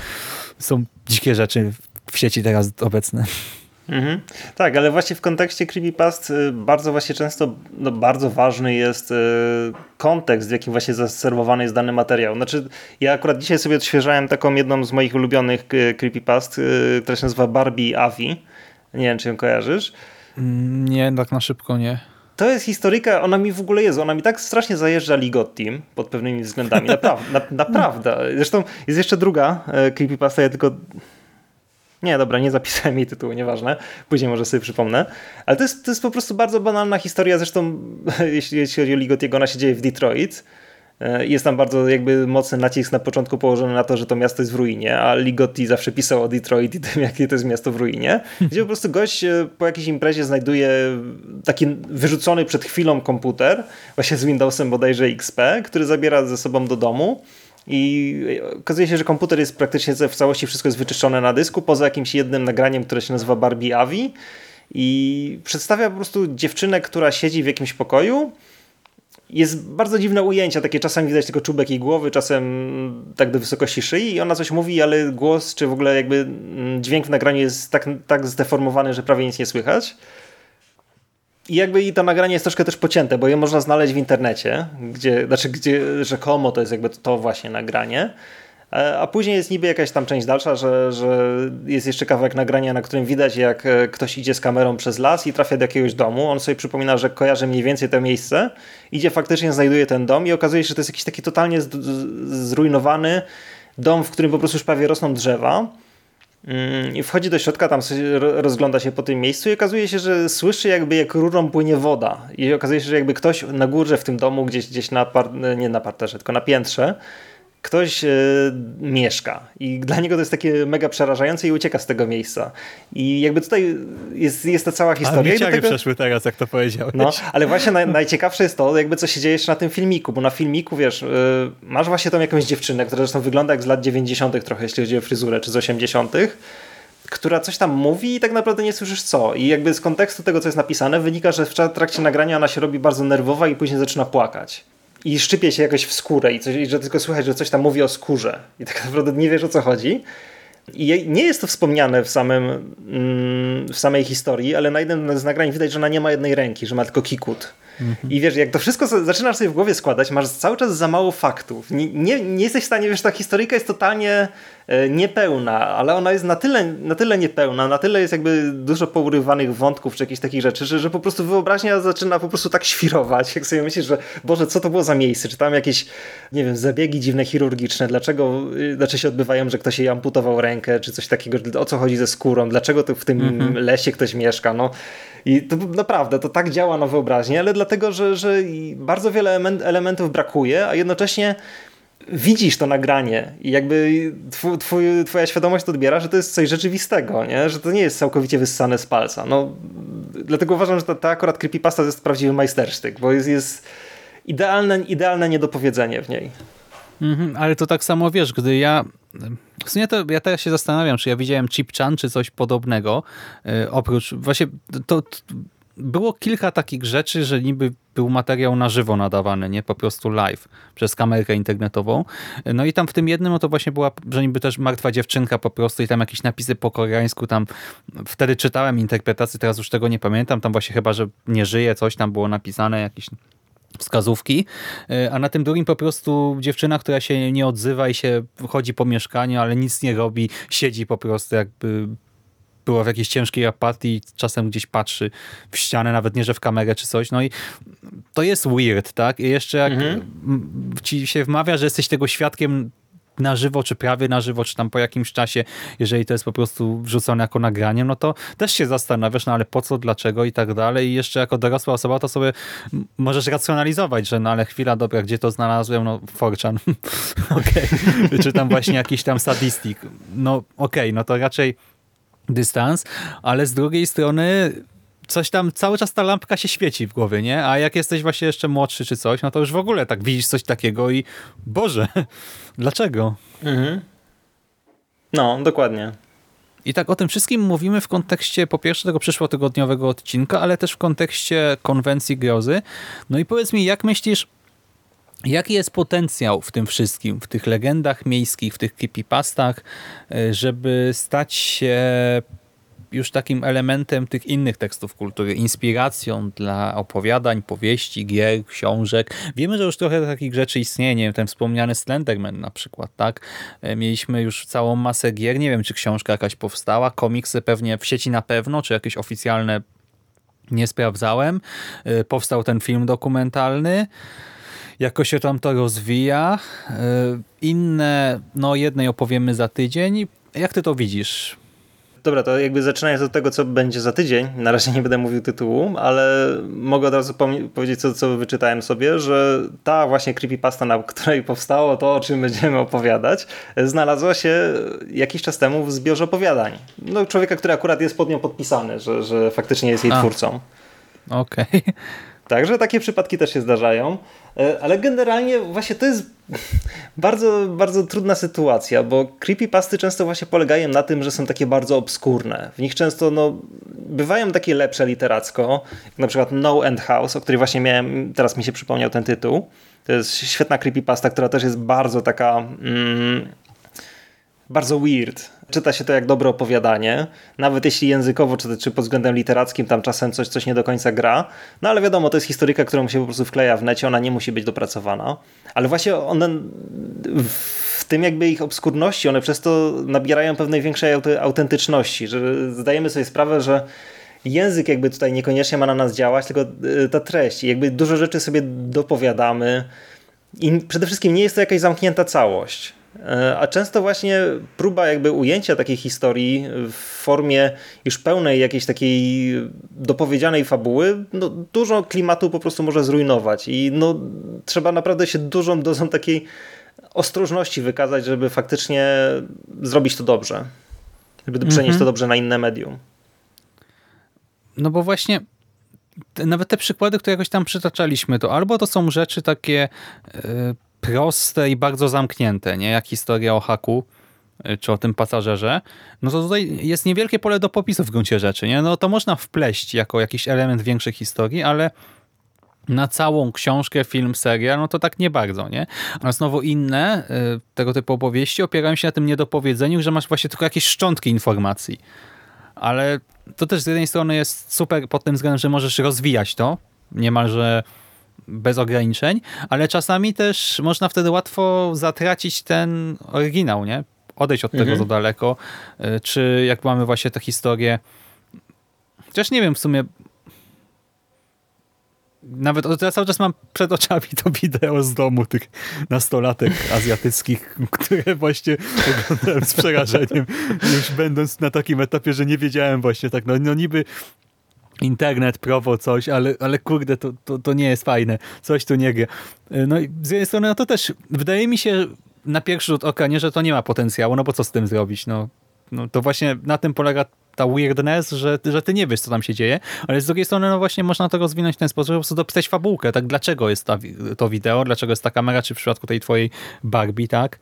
są dzikie rzeczy w sieci teraz obecne. Mhm. Tak, ale właśnie w kontekście creepypast y, bardzo właśnie często no, bardzo ważny jest y, kontekst, w jakim właśnie zaserwowany jest dany materiał. Znaczy, ja akurat dzisiaj sobie odświeżałem taką jedną z moich ulubionych y, creepypast, która się nazywa Barbie Avi. Nie wiem, czy ją kojarzysz. Mm, Nie, tak na szybko nie. To jest historyka, ona mi w ogóle jest, ona mi tak strasznie zajeżdża Ligottim pod pewnymi względami, naprawdę. [LAUGHS] Na, naprawdę. Zresztą jest jeszcze druga e, creepypasta, ja tylko... Nie, dobra, nie zapisałem jej tytułu, nieważne. Później może sobie przypomnę. Ale to jest, to jest po prostu bardzo banalna historia, zresztą [LAUGHS] jeśli, jeśli chodzi o Ligottiego, ona się dzieje w Detroit. E, Jest tam bardzo jakby mocny nacisk na początku położony na to, że to miasto jest w ruinie, a Ligotti zawsze pisał o Detroit i [LAUGHS] tym, jakie to jest miasto w ruinie. Gdzie po prostu gość e, po jakiejś imprezie znajduje taki wyrzucony przed chwilą komputer, właśnie z Windowsem bodajże XP, który zabiera ze sobą do domu. I okazuje się, że komputer jest praktycznie w całości wszystko jest wyczyszczone na dysku, poza jakimś jednym nagraniem, które się nazywa Barbie Avi. I przedstawia po prostu dziewczynę, która siedzi w jakimś pokoju jest bardzo dziwne ujęcia, takie czasem widać tylko czubek jej głowy, czasem tak do wysokości szyi i ona coś mówi, ale głos, czy w ogóle jakby mm, dźwięk w nagraniu jest tak, tak zdeformowany, że prawie nic nie słychać. I jakby i to nagranie jest troszkę też pocięte, bo je można znaleźć w internecie, gdzie, znaczy gdzie rzekomo to jest jakby to właśnie nagranie. E, A później jest niby jakaś tam część dalsza, że, że jest jeszcze kawałek nagrania, na którym widać, jak e, ktoś idzie z kamerą przez las i trafia do jakiegoś domu. On sobie przypomina, że kojarzy mniej więcej to miejsce. Idzie faktycznie, znajduje ten dom i okazuje się, że to jest jakiś taki totalnie zrujnowany dom, w którym po prostu już prawie rosną drzewa. Mm, I wchodzi do środka, tam rozgląda się po tym miejscu i okazuje się, że słyszy jakby jak rurą płynie woda. I okazuje się, że jakby ktoś na górze w tym domu, gdzieś, gdzieś na, par, nie na parterze, tylko na piętrze, ktoś e, mieszka. I dla niego to jest takie mega przerażające i ucieka z tego miejsca. I jakby tutaj jest, jest ta cała A historia. mi tego... przeszły teraz, jak to powiedziałeś. No, ale właśnie naj, najciekawsze jest to, jakby co się dzieje jeszcze na tym filmiku, bo na filmiku, wiesz, yy, masz właśnie tą jakąś dziewczynę, która zresztą wygląda jak z lat 90. trochę, jeśli chodzi o fryzurę, czy z 80., która coś tam mówi i tak naprawdę nie słyszysz co. I jakby z kontekstu tego, co jest napisane, wynika, że w trakcie nagrania ona się robi bardzo nerwowa i później zaczyna płakać. I szczypie się jakoś w skórę i, coś, i że tylko słychać, że coś tam mówi o skórze. I tak [LAUGHS] naprawdę nie wiesz o co chodzi. I nie jest to wspomniane w, samym, mm, w samej historii, ale na jednym z nagrań widać, że ona nie ma jednej ręki, że ma tylko kikut. I wiesz, jak to wszystko zaczynasz sobie w głowie składać, masz cały czas za mało faktów. Nie, nie, nie jesteś w stanie, wiesz, ta historyjka jest totalnie e, niepełna, ale ona jest na tyle, na tyle niepełna, na tyle jest jakby dużo pourywanych wątków czy jakichś takich rzeczy, że, że po prostu wyobraźnia zaczyna po prostu tak świrować, [LAUGHS] jak sobie myślisz, że Boże, co to było za miejsce? Czy tam jakieś, nie wiem, zabiegi dziwne chirurgiczne, dlaczego, dlaczego się odbywają, że ktoś jej amputował rękę, czy coś takiego, o co chodzi ze skórą, dlaczego to w tym -hmm. lesie ktoś mieszka, no. I to naprawdę, to tak działa na wyobraźnię, ale dlatego, że, że bardzo wiele elementów brakuje, a jednocześnie widzisz to nagranie i jakby twój, twoja świadomość to odbiera, że to jest coś rzeczywistego, nie? że to nie jest całkowicie wyssane z palca. No, dlatego uważam, że ta, ta akurat creepypasta to jest prawdziwy majstersztyk, bo jest, jest idealne, idealne niedopowiedzenie w niej. Mhm, ale to tak samo wiesz, gdy ja w sumie to ja teraz się zastanawiam, czy ja widziałem Chip Chan, czy coś podobnego. Yy, oprócz właśnie to, to, było kilka takich rzeczy, że niby był materiał na żywo nadawany, nie po prostu live przez kamerkę internetową. No i tam w tym jednym no to właśnie była, że niby też martwa dziewczynka po prostu i tam jakieś napisy po koreańsku, tam wtedy czytałem interpretację, teraz już tego nie pamiętam, tam właśnie chyba, że nie żyje, coś tam było napisane, jakieś wskazówki, e, a na tym drugim po prostu dziewczyna, która się nie odzywa i się chodzi po mieszkaniu, ale nic nie robi, siedzi po prostu jakby była w jakiejś ciężkiej apatii, czasem gdzieś patrzy w ścianę, nawet nie, że w kamerę czy coś. No i to jest weird, tak? I jeszcze jak mhm. ci się wmawia, że jesteś tego świadkiem na żywo, czy prawie na żywo, czy tam po jakimś czasie, jeżeli to jest po prostu wrzucone jako nagranie, no to też się zastanawiasz, no ale po co, dlaczego i tak dalej. I jeszcze jako dorosła osoba to sobie możesz racjonalizować, że no ale chwila, dobra, gdzie to znalazłem? No Forchan. [LAUGHS] okej. Czy tam właśnie jakiś tam sadistik. No okej, okay, no to raczej dystans, ale z drugiej strony coś tam, cały czas ta lampka się świeci w głowie, nie? A jak jesteś właśnie jeszcze młodszy czy coś, no to już w ogóle tak widzisz coś takiego i Boże, [LAUGHS] dlaczego? Mhm. No, dokładnie. I tak o tym wszystkim mówimy w kontekście po pierwsze tego przyszłotygodniowego odcinka, ale też w kontekście konwencji grozy. No i powiedz mi, jak myślisz, jaki jest potencjał w tym wszystkim, w tych legendach miejskich, w tych creepypastach, e, żeby stać się już takim elementem tych innych tekstów kultury, inspiracją dla opowiadań, powieści, gier, książek. Wiemy, że już trochę takich rzeczy istnieje, nie wiem, ten wspomniany Slenderman na przykład, tak? E, mieliśmy już całą masę gier, nie wiem, czy książka jakaś powstała, komiksy pewnie w sieci na pewno, czy jakieś oficjalne nie sprawdzałem. E, powstał ten film dokumentalny jakoś się tam to rozwija. E, inne, no jednej opowiemy za tydzień. Jak ty to widzisz? Dobra, to jakby zaczynając od tego, co będzie za tydzień, na razie nie będę mówił tytułu, ale mogę od razu powiedzieć, co, co wyczytałem sobie, że ta właśnie creepypasta, na której powstało to, o czym będziemy opowiadać, znalazła się jakiś czas temu w zbiorze opowiadań. No, człowieka, który akurat jest pod nią podpisany, że, że faktycznie jest jej A. twórcą. Okej. Okay. Także takie przypadki też się zdarzają, e, ale generalnie właśnie to jest [LAUGHS] bardzo, bardzo trudna sytuacja, bo creepypasty często właśnie polegają na tym, że są takie bardzo obskurne. W nich często no, bywają takie lepsze literacko, jak na przykład No End House, o której właśnie miałem, teraz mi się przypomniał ten tytuł. To jest świetna creepypasta, która też jest bardzo taka... Mm, bardzo weird. Czyta się to jak dobre opowiadanie, nawet jeśli językowo czy, czy pod względem literackim tam czasem coś, coś nie do końca gra. No ale wiadomo, to jest historyka, którą się po prostu wkleja w necie, ona nie musi być dopracowana. Ale właśnie one w tym jakby ich obskurności, one przez to nabierają pewnej większej autentyczności, że zdajemy sobie sprawę, że język jakby tutaj niekoniecznie ma na nas działać, tylko y, ta treść. I jakby dużo rzeczy sobie dopowiadamy i przede wszystkim nie jest to jakaś zamknięta całość. E, a często właśnie próba jakby ujęcia takiej historii w formie już pełnej jakiejś takiej dopowiedzianej fabuły, no, dużo klimatu po prostu może zrujnować i no, trzeba naprawdę się dużą dozą takiej ostrożności wykazać, żeby faktycznie zrobić to dobrze. Żeby przenieść mhm. to dobrze na inne medium. No bo właśnie nawet te przykłady, które jakoś tam przytaczaliśmy, to albo to są rzeczy takie yy proste i bardzo zamknięte, nie? jak historia o haku y, czy o tym pasażerze, no to tutaj jest niewielkie pole do popisu w gruncie rzeczy. Nie? No to można wpleść jako jakiś element większej historii, ale na całą książkę, film, serial, no to tak nie bardzo, nie? A znowu inne y, tego typu opowieści opierają się na tym niedopowiedzeniu, że masz właśnie tylko jakieś szczątki informacji. Ale to też z jednej strony jest super pod tym względem, że możesz rozwijać to niemalże bez ograniczeń, ale czasami też można wtedy łatwo zatracić ten oryginał, nie? Odejść od tego Mhm. za daleko. Y, Czy jak mamy właśnie tę historię Chociaż nie wiem w sumie nawet ja cały czas mam przed oczami to wideo z domu tych nastolatek azjatyckich, [LAUGHS] które właśnie oglądałem z przerażeniem, już będąc na takim etapie, że nie wiedziałem właśnie tak, no, no niby internet, prawo, coś, ale, ale kurde, to, to, to nie jest fajne, coś tu nie gra. No i z jednej strony, no to też wydaje mi się na pierwszy rzut oka, nie, że to nie ma potencjału, no bo co z tym zrobić, no, no to właśnie na tym polega ta weirdness, że, że ty nie wiesz, co tam się dzieje, ale z drugiej strony, no właśnie można to rozwinąć w ten sposób, że po prostu dopisać fabułkę, tak, dlaczego jest ta, to wideo, dlaczego jest ta kamera, czy w przypadku tej twojej Barbie, tak,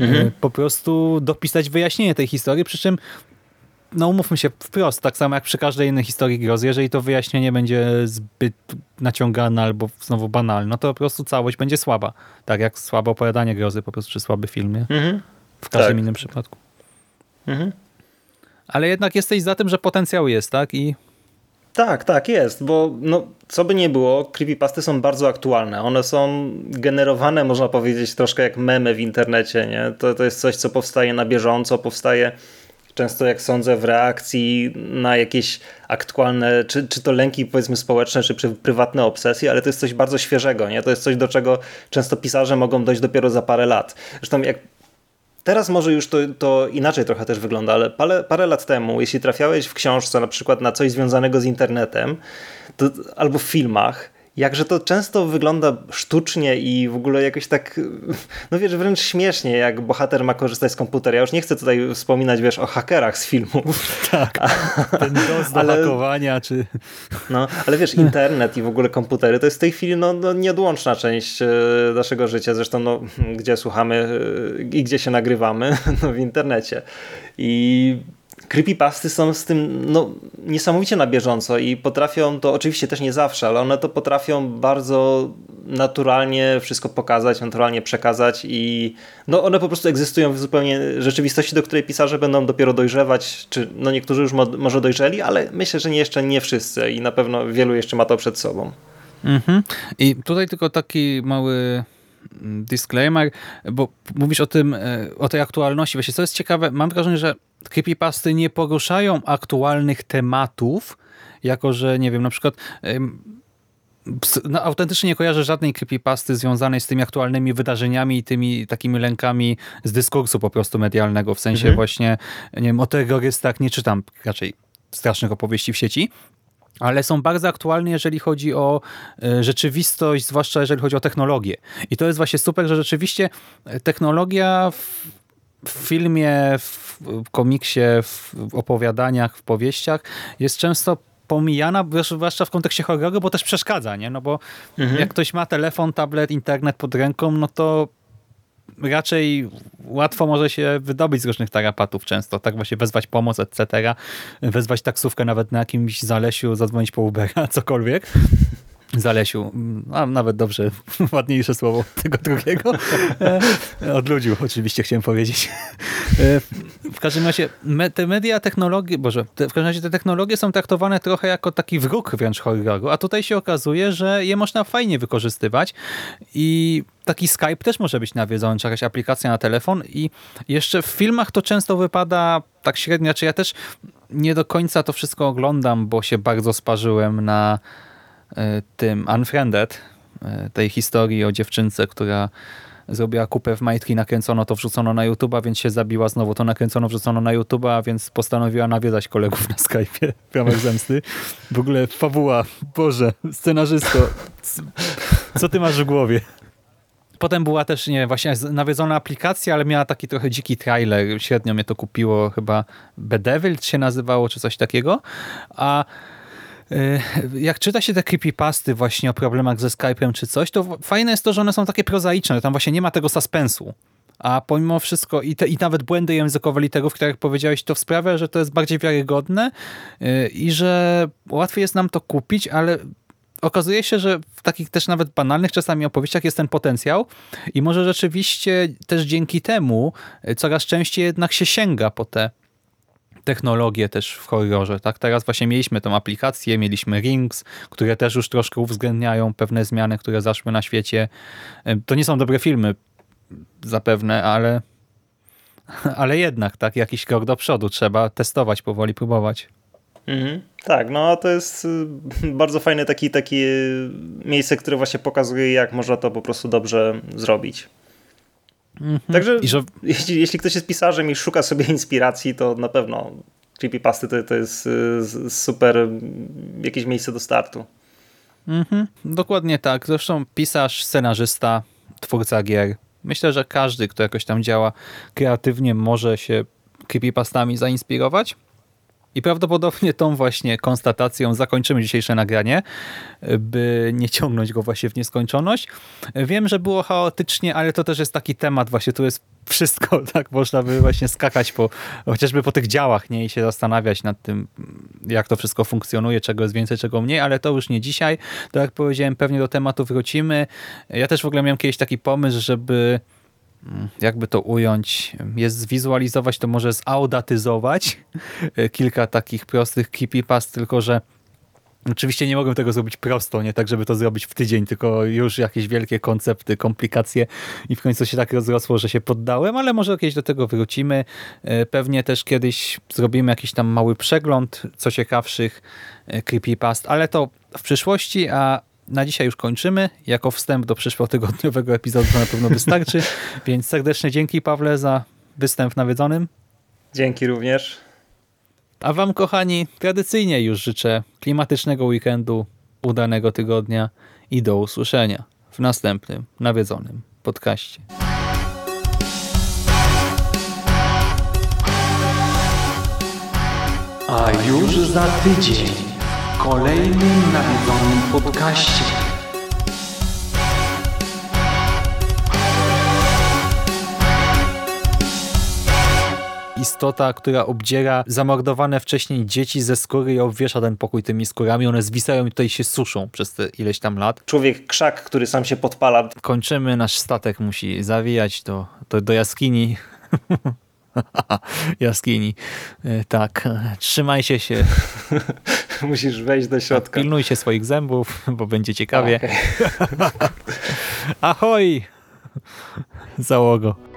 E, po prostu dopisać wyjaśnienie tej historii, przy czym no umówmy się wprost, tak samo jak przy każdej innej historii grozy, jeżeli to wyjaśnienie będzie zbyt naciągane albo znowu banalne, no to po prostu całość będzie słaba. Tak jak słabe opowiadanie grozy po prostu, czy słaby film, nie? Mhm. W każdym Tak. innym przypadku. Mhm. Ale jednak jesteś za tym, że potencjał jest, tak? I Tak, tak, jest, bo no, co by nie było, creepypasty są bardzo aktualne. One są generowane, można powiedzieć, troszkę jak memy w internecie. Nie? To, to jest coś, co powstaje na bieżąco, powstaje często, jak sądzę, w reakcji na jakieś aktualne, czy, czy to lęki powiedzmy społeczne, czy prywatne obsesje, ale to jest coś bardzo świeżego. Nie? To jest coś, do czego często pisarze mogą dojść dopiero za parę lat. Zresztą jak Teraz może już to, to inaczej trochę też wygląda, ale parę, parę lat temu, jeśli trafiałeś w książce na przykład na coś związanego z internetem to, albo w filmach, jakże to często wygląda sztucznie i w ogóle jakoś tak, no wiesz, wręcz śmiesznie, jak bohater ma korzystać z komputera. Ja już nie chcę tutaj wspominać, wiesz, o hakerach z filmów. [LAUGHS] tak, ten dos do Ale- hakowania, czy... No, ale wiesz, internet i w ogóle komputery to jest w tej chwili no, no, nieodłączna część e, naszego życia. Zresztą, no, gdzie słuchamy e, i gdzie się nagrywamy, [LAUGHS] no, w internecie. I creepypasty są z tym no, niesamowicie na bieżąco i potrafią to, oczywiście też nie zawsze, ale one to potrafią bardzo naturalnie wszystko pokazać, naturalnie przekazać i no, one po prostu egzystują w zupełnie rzeczywistości, do której pisarze będą dopiero dojrzewać, czy no niektórzy już mo może dojrzeli, ale myślę, że nie jeszcze nie wszyscy i na pewno wielu jeszcze ma to przed sobą. Mhm. I tutaj tylko taki mały mm, disclaimer, bo mówisz o tym, e, o tej aktualności. Właśnie co jest ciekawe, mam wrażenie, że creepypasty nie poruszają aktualnych tematów, jako że, nie wiem, na przykład no, autentycznie nie kojarzę żadnej creepypasty związanej z tymi aktualnymi wydarzeniami i tymi takimi lękami z dyskursu po prostu medialnego, w sensie Mhm. właśnie, nie wiem, o terrorystach nie czytam raczej strasznych opowieści w sieci, ale są bardzo aktualne, jeżeli chodzi o e, rzeczywistość, zwłaszcza jeżeli chodzi o technologię. I to jest właśnie super, że rzeczywiście technologia w, w filmie, w komiksie, w opowiadaniach, w powieściach jest często pomijana, zwłaszcza w kontekście horroru, bo też przeszkadza, nie? No bo jak ktoś ma telefon, tablet, internet pod ręką, no to raczej łatwo może się wydobyć z różnych tarapatów często, tak właśnie wezwać pomoc, etc., wezwać taksówkę nawet na jakimś zalesiu, zadzwonić po Ubera, [LAUGHS] cokolwiek. Zalesiu, a nawet dobrze, [LAUGHS] ładniejsze słowo od tego drugiego. E, Odludził, oczywiście chciałem powiedzieć. E, W każdym razie me, te media, technologie, boże, te, w każdym razie te technologie są traktowane trochę jako taki wróg wręcz horroru, a tutaj się okazuje, że je można fajnie wykorzystywać i taki Skype też może być nawiedzony, czy jakaś aplikacja na telefon i jeszcze w filmach to często wypada tak średnio, czy ja też nie do końca to wszystko oglądam, bo się bardzo sparzyłem na tym Unfriended, e, tej historii o dziewczynce, która zrobiła kupę w majtki, nakręcono to, wrzucono na YouTube'a, więc się zabiła, znowu to nakręcono, wrzucono na YouTube'a, więc postanowiła nawiedzać kolegów na Skype'ie [LAUGHS] w ramach zemsty. W ogóle fabuła, Boże, scenarzysto, co ty masz w głowie? Potem była też, nie właśnie nawiedzona aplikacja, ale miała taki trochę dziki trailer. Średnio mnie to kupiło chyba Bedevil się nazywało, czy coś takiego. A jak czyta się te creepypasty właśnie o problemach ze Skype'em czy coś, to fajne jest to, że one są takie prozaiczne. Tam właśnie nie ma tego suspensu. A pomimo wszystko i, te, i nawet błędy językowe literów, które jak powiedziałeś, to sprawia, że to jest bardziej wiarygodne y, i że łatwiej jest nam to kupić, ale okazuje się, że w takich też nawet banalnych czasami opowieściach jest ten potencjał i może rzeczywiście też dzięki temu coraz częściej jednak się sięga po te technologie też w horrorze. Tak? Teraz właśnie mieliśmy tą aplikację, mieliśmy Rings, które też już troszkę uwzględniają pewne zmiany, które zaszły na świecie. To nie są dobre filmy zapewne, ale, [LAUGHS] ale jednak tak, jakiś krok do przodu trzeba testować, powoli próbować. Mhm. Tak, no to jest y, [LAUGHS] bardzo fajne taki, takie miejsce, które właśnie pokazuje, jak można to po prostu dobrze zrobić. Mhm. Także że... jeśli, jeśli ktoś jest pisarzem i szuka sobie inspiracji, to na pewno creepypasty to, to jest y, super jakieś miejsce do startu. Mhm. Dokładnie tak. Zresztą pisarz, scenarzysta, twórca gier. Myślę, że każdy, kto jakoś tam działa kreatywnie, może się creepypastami zainspirować. I prawdopodobnie tą właśnie konstatacją zakończymy dzisiejsze nagranie, by nie ciągnąć go właśnie w nieskończoność. Wiem, że było chaotycznie, ale to też jest taki temat, właśnie tu jest wszystko, [LAUGHS] tak można by właśnie skakać po, chociażby po tych działach, nie, i się zastanawiać nad tym, jak to wszystko funkcjonuje, czego jest więcej, czego mniej, ale to już nie dzisiaj. To jak powiedziałem, pewnie do tematu wrócimy. Ja też w ogóle miałem kiedyś taki pomysł, żeby jakby to ująć, jest zwizualizować, to może zaudatyzować kilka takich prostych creepypast, tylko że Oczywiście nie mogę tego zrobić prosto, nie tak, żeby to zrobić w tydzień, tylko już jakieś wielkie koncepty, komplikacje i w końcu się tak rozrosło, że się poddałem, ale może kiedyś do tego wrócimy. E, pewnie też kiedyś zrobimy jakiś tam mały przegląd co ciekawszych e, creepypast, ale to w przyszłości, a na dzisiaj już kończymy. Jako wstęp do przyszłotygodniowego epizodu to na pewno wystarczy. [LAUGHS] Więc serdeczne dzięki Pawle za występ nawiedzonym. Dzięki również. A wam kochani, tradycyjnie już życzę klimatycznego weekendu, udanego tygodnia i do usłyszenia w następnym nawiedzonym podcaście. A już za tydzień kolejnym nawiedzonym podcaście. istota, która obdziera zamordowane wcześniej dzieci ze skóry i obwiesza ten pokój tymi skórami. One zwisają i tutaj się suszą przez te ileś tam lat. Człowiek krzak, który sam się podpala. Kończymy, nasz statek musi zawijać do, do, do jaskini. [LAUGHS] [LAUGHS] jaskini. E, tak, trzymajcie się. [LAUGHS] Musisz wejść do środka. Tak, pilnujcie swoich zębów, bo będzie ciekawie. Okay. [LAUGHS] Ahoj! Załogo.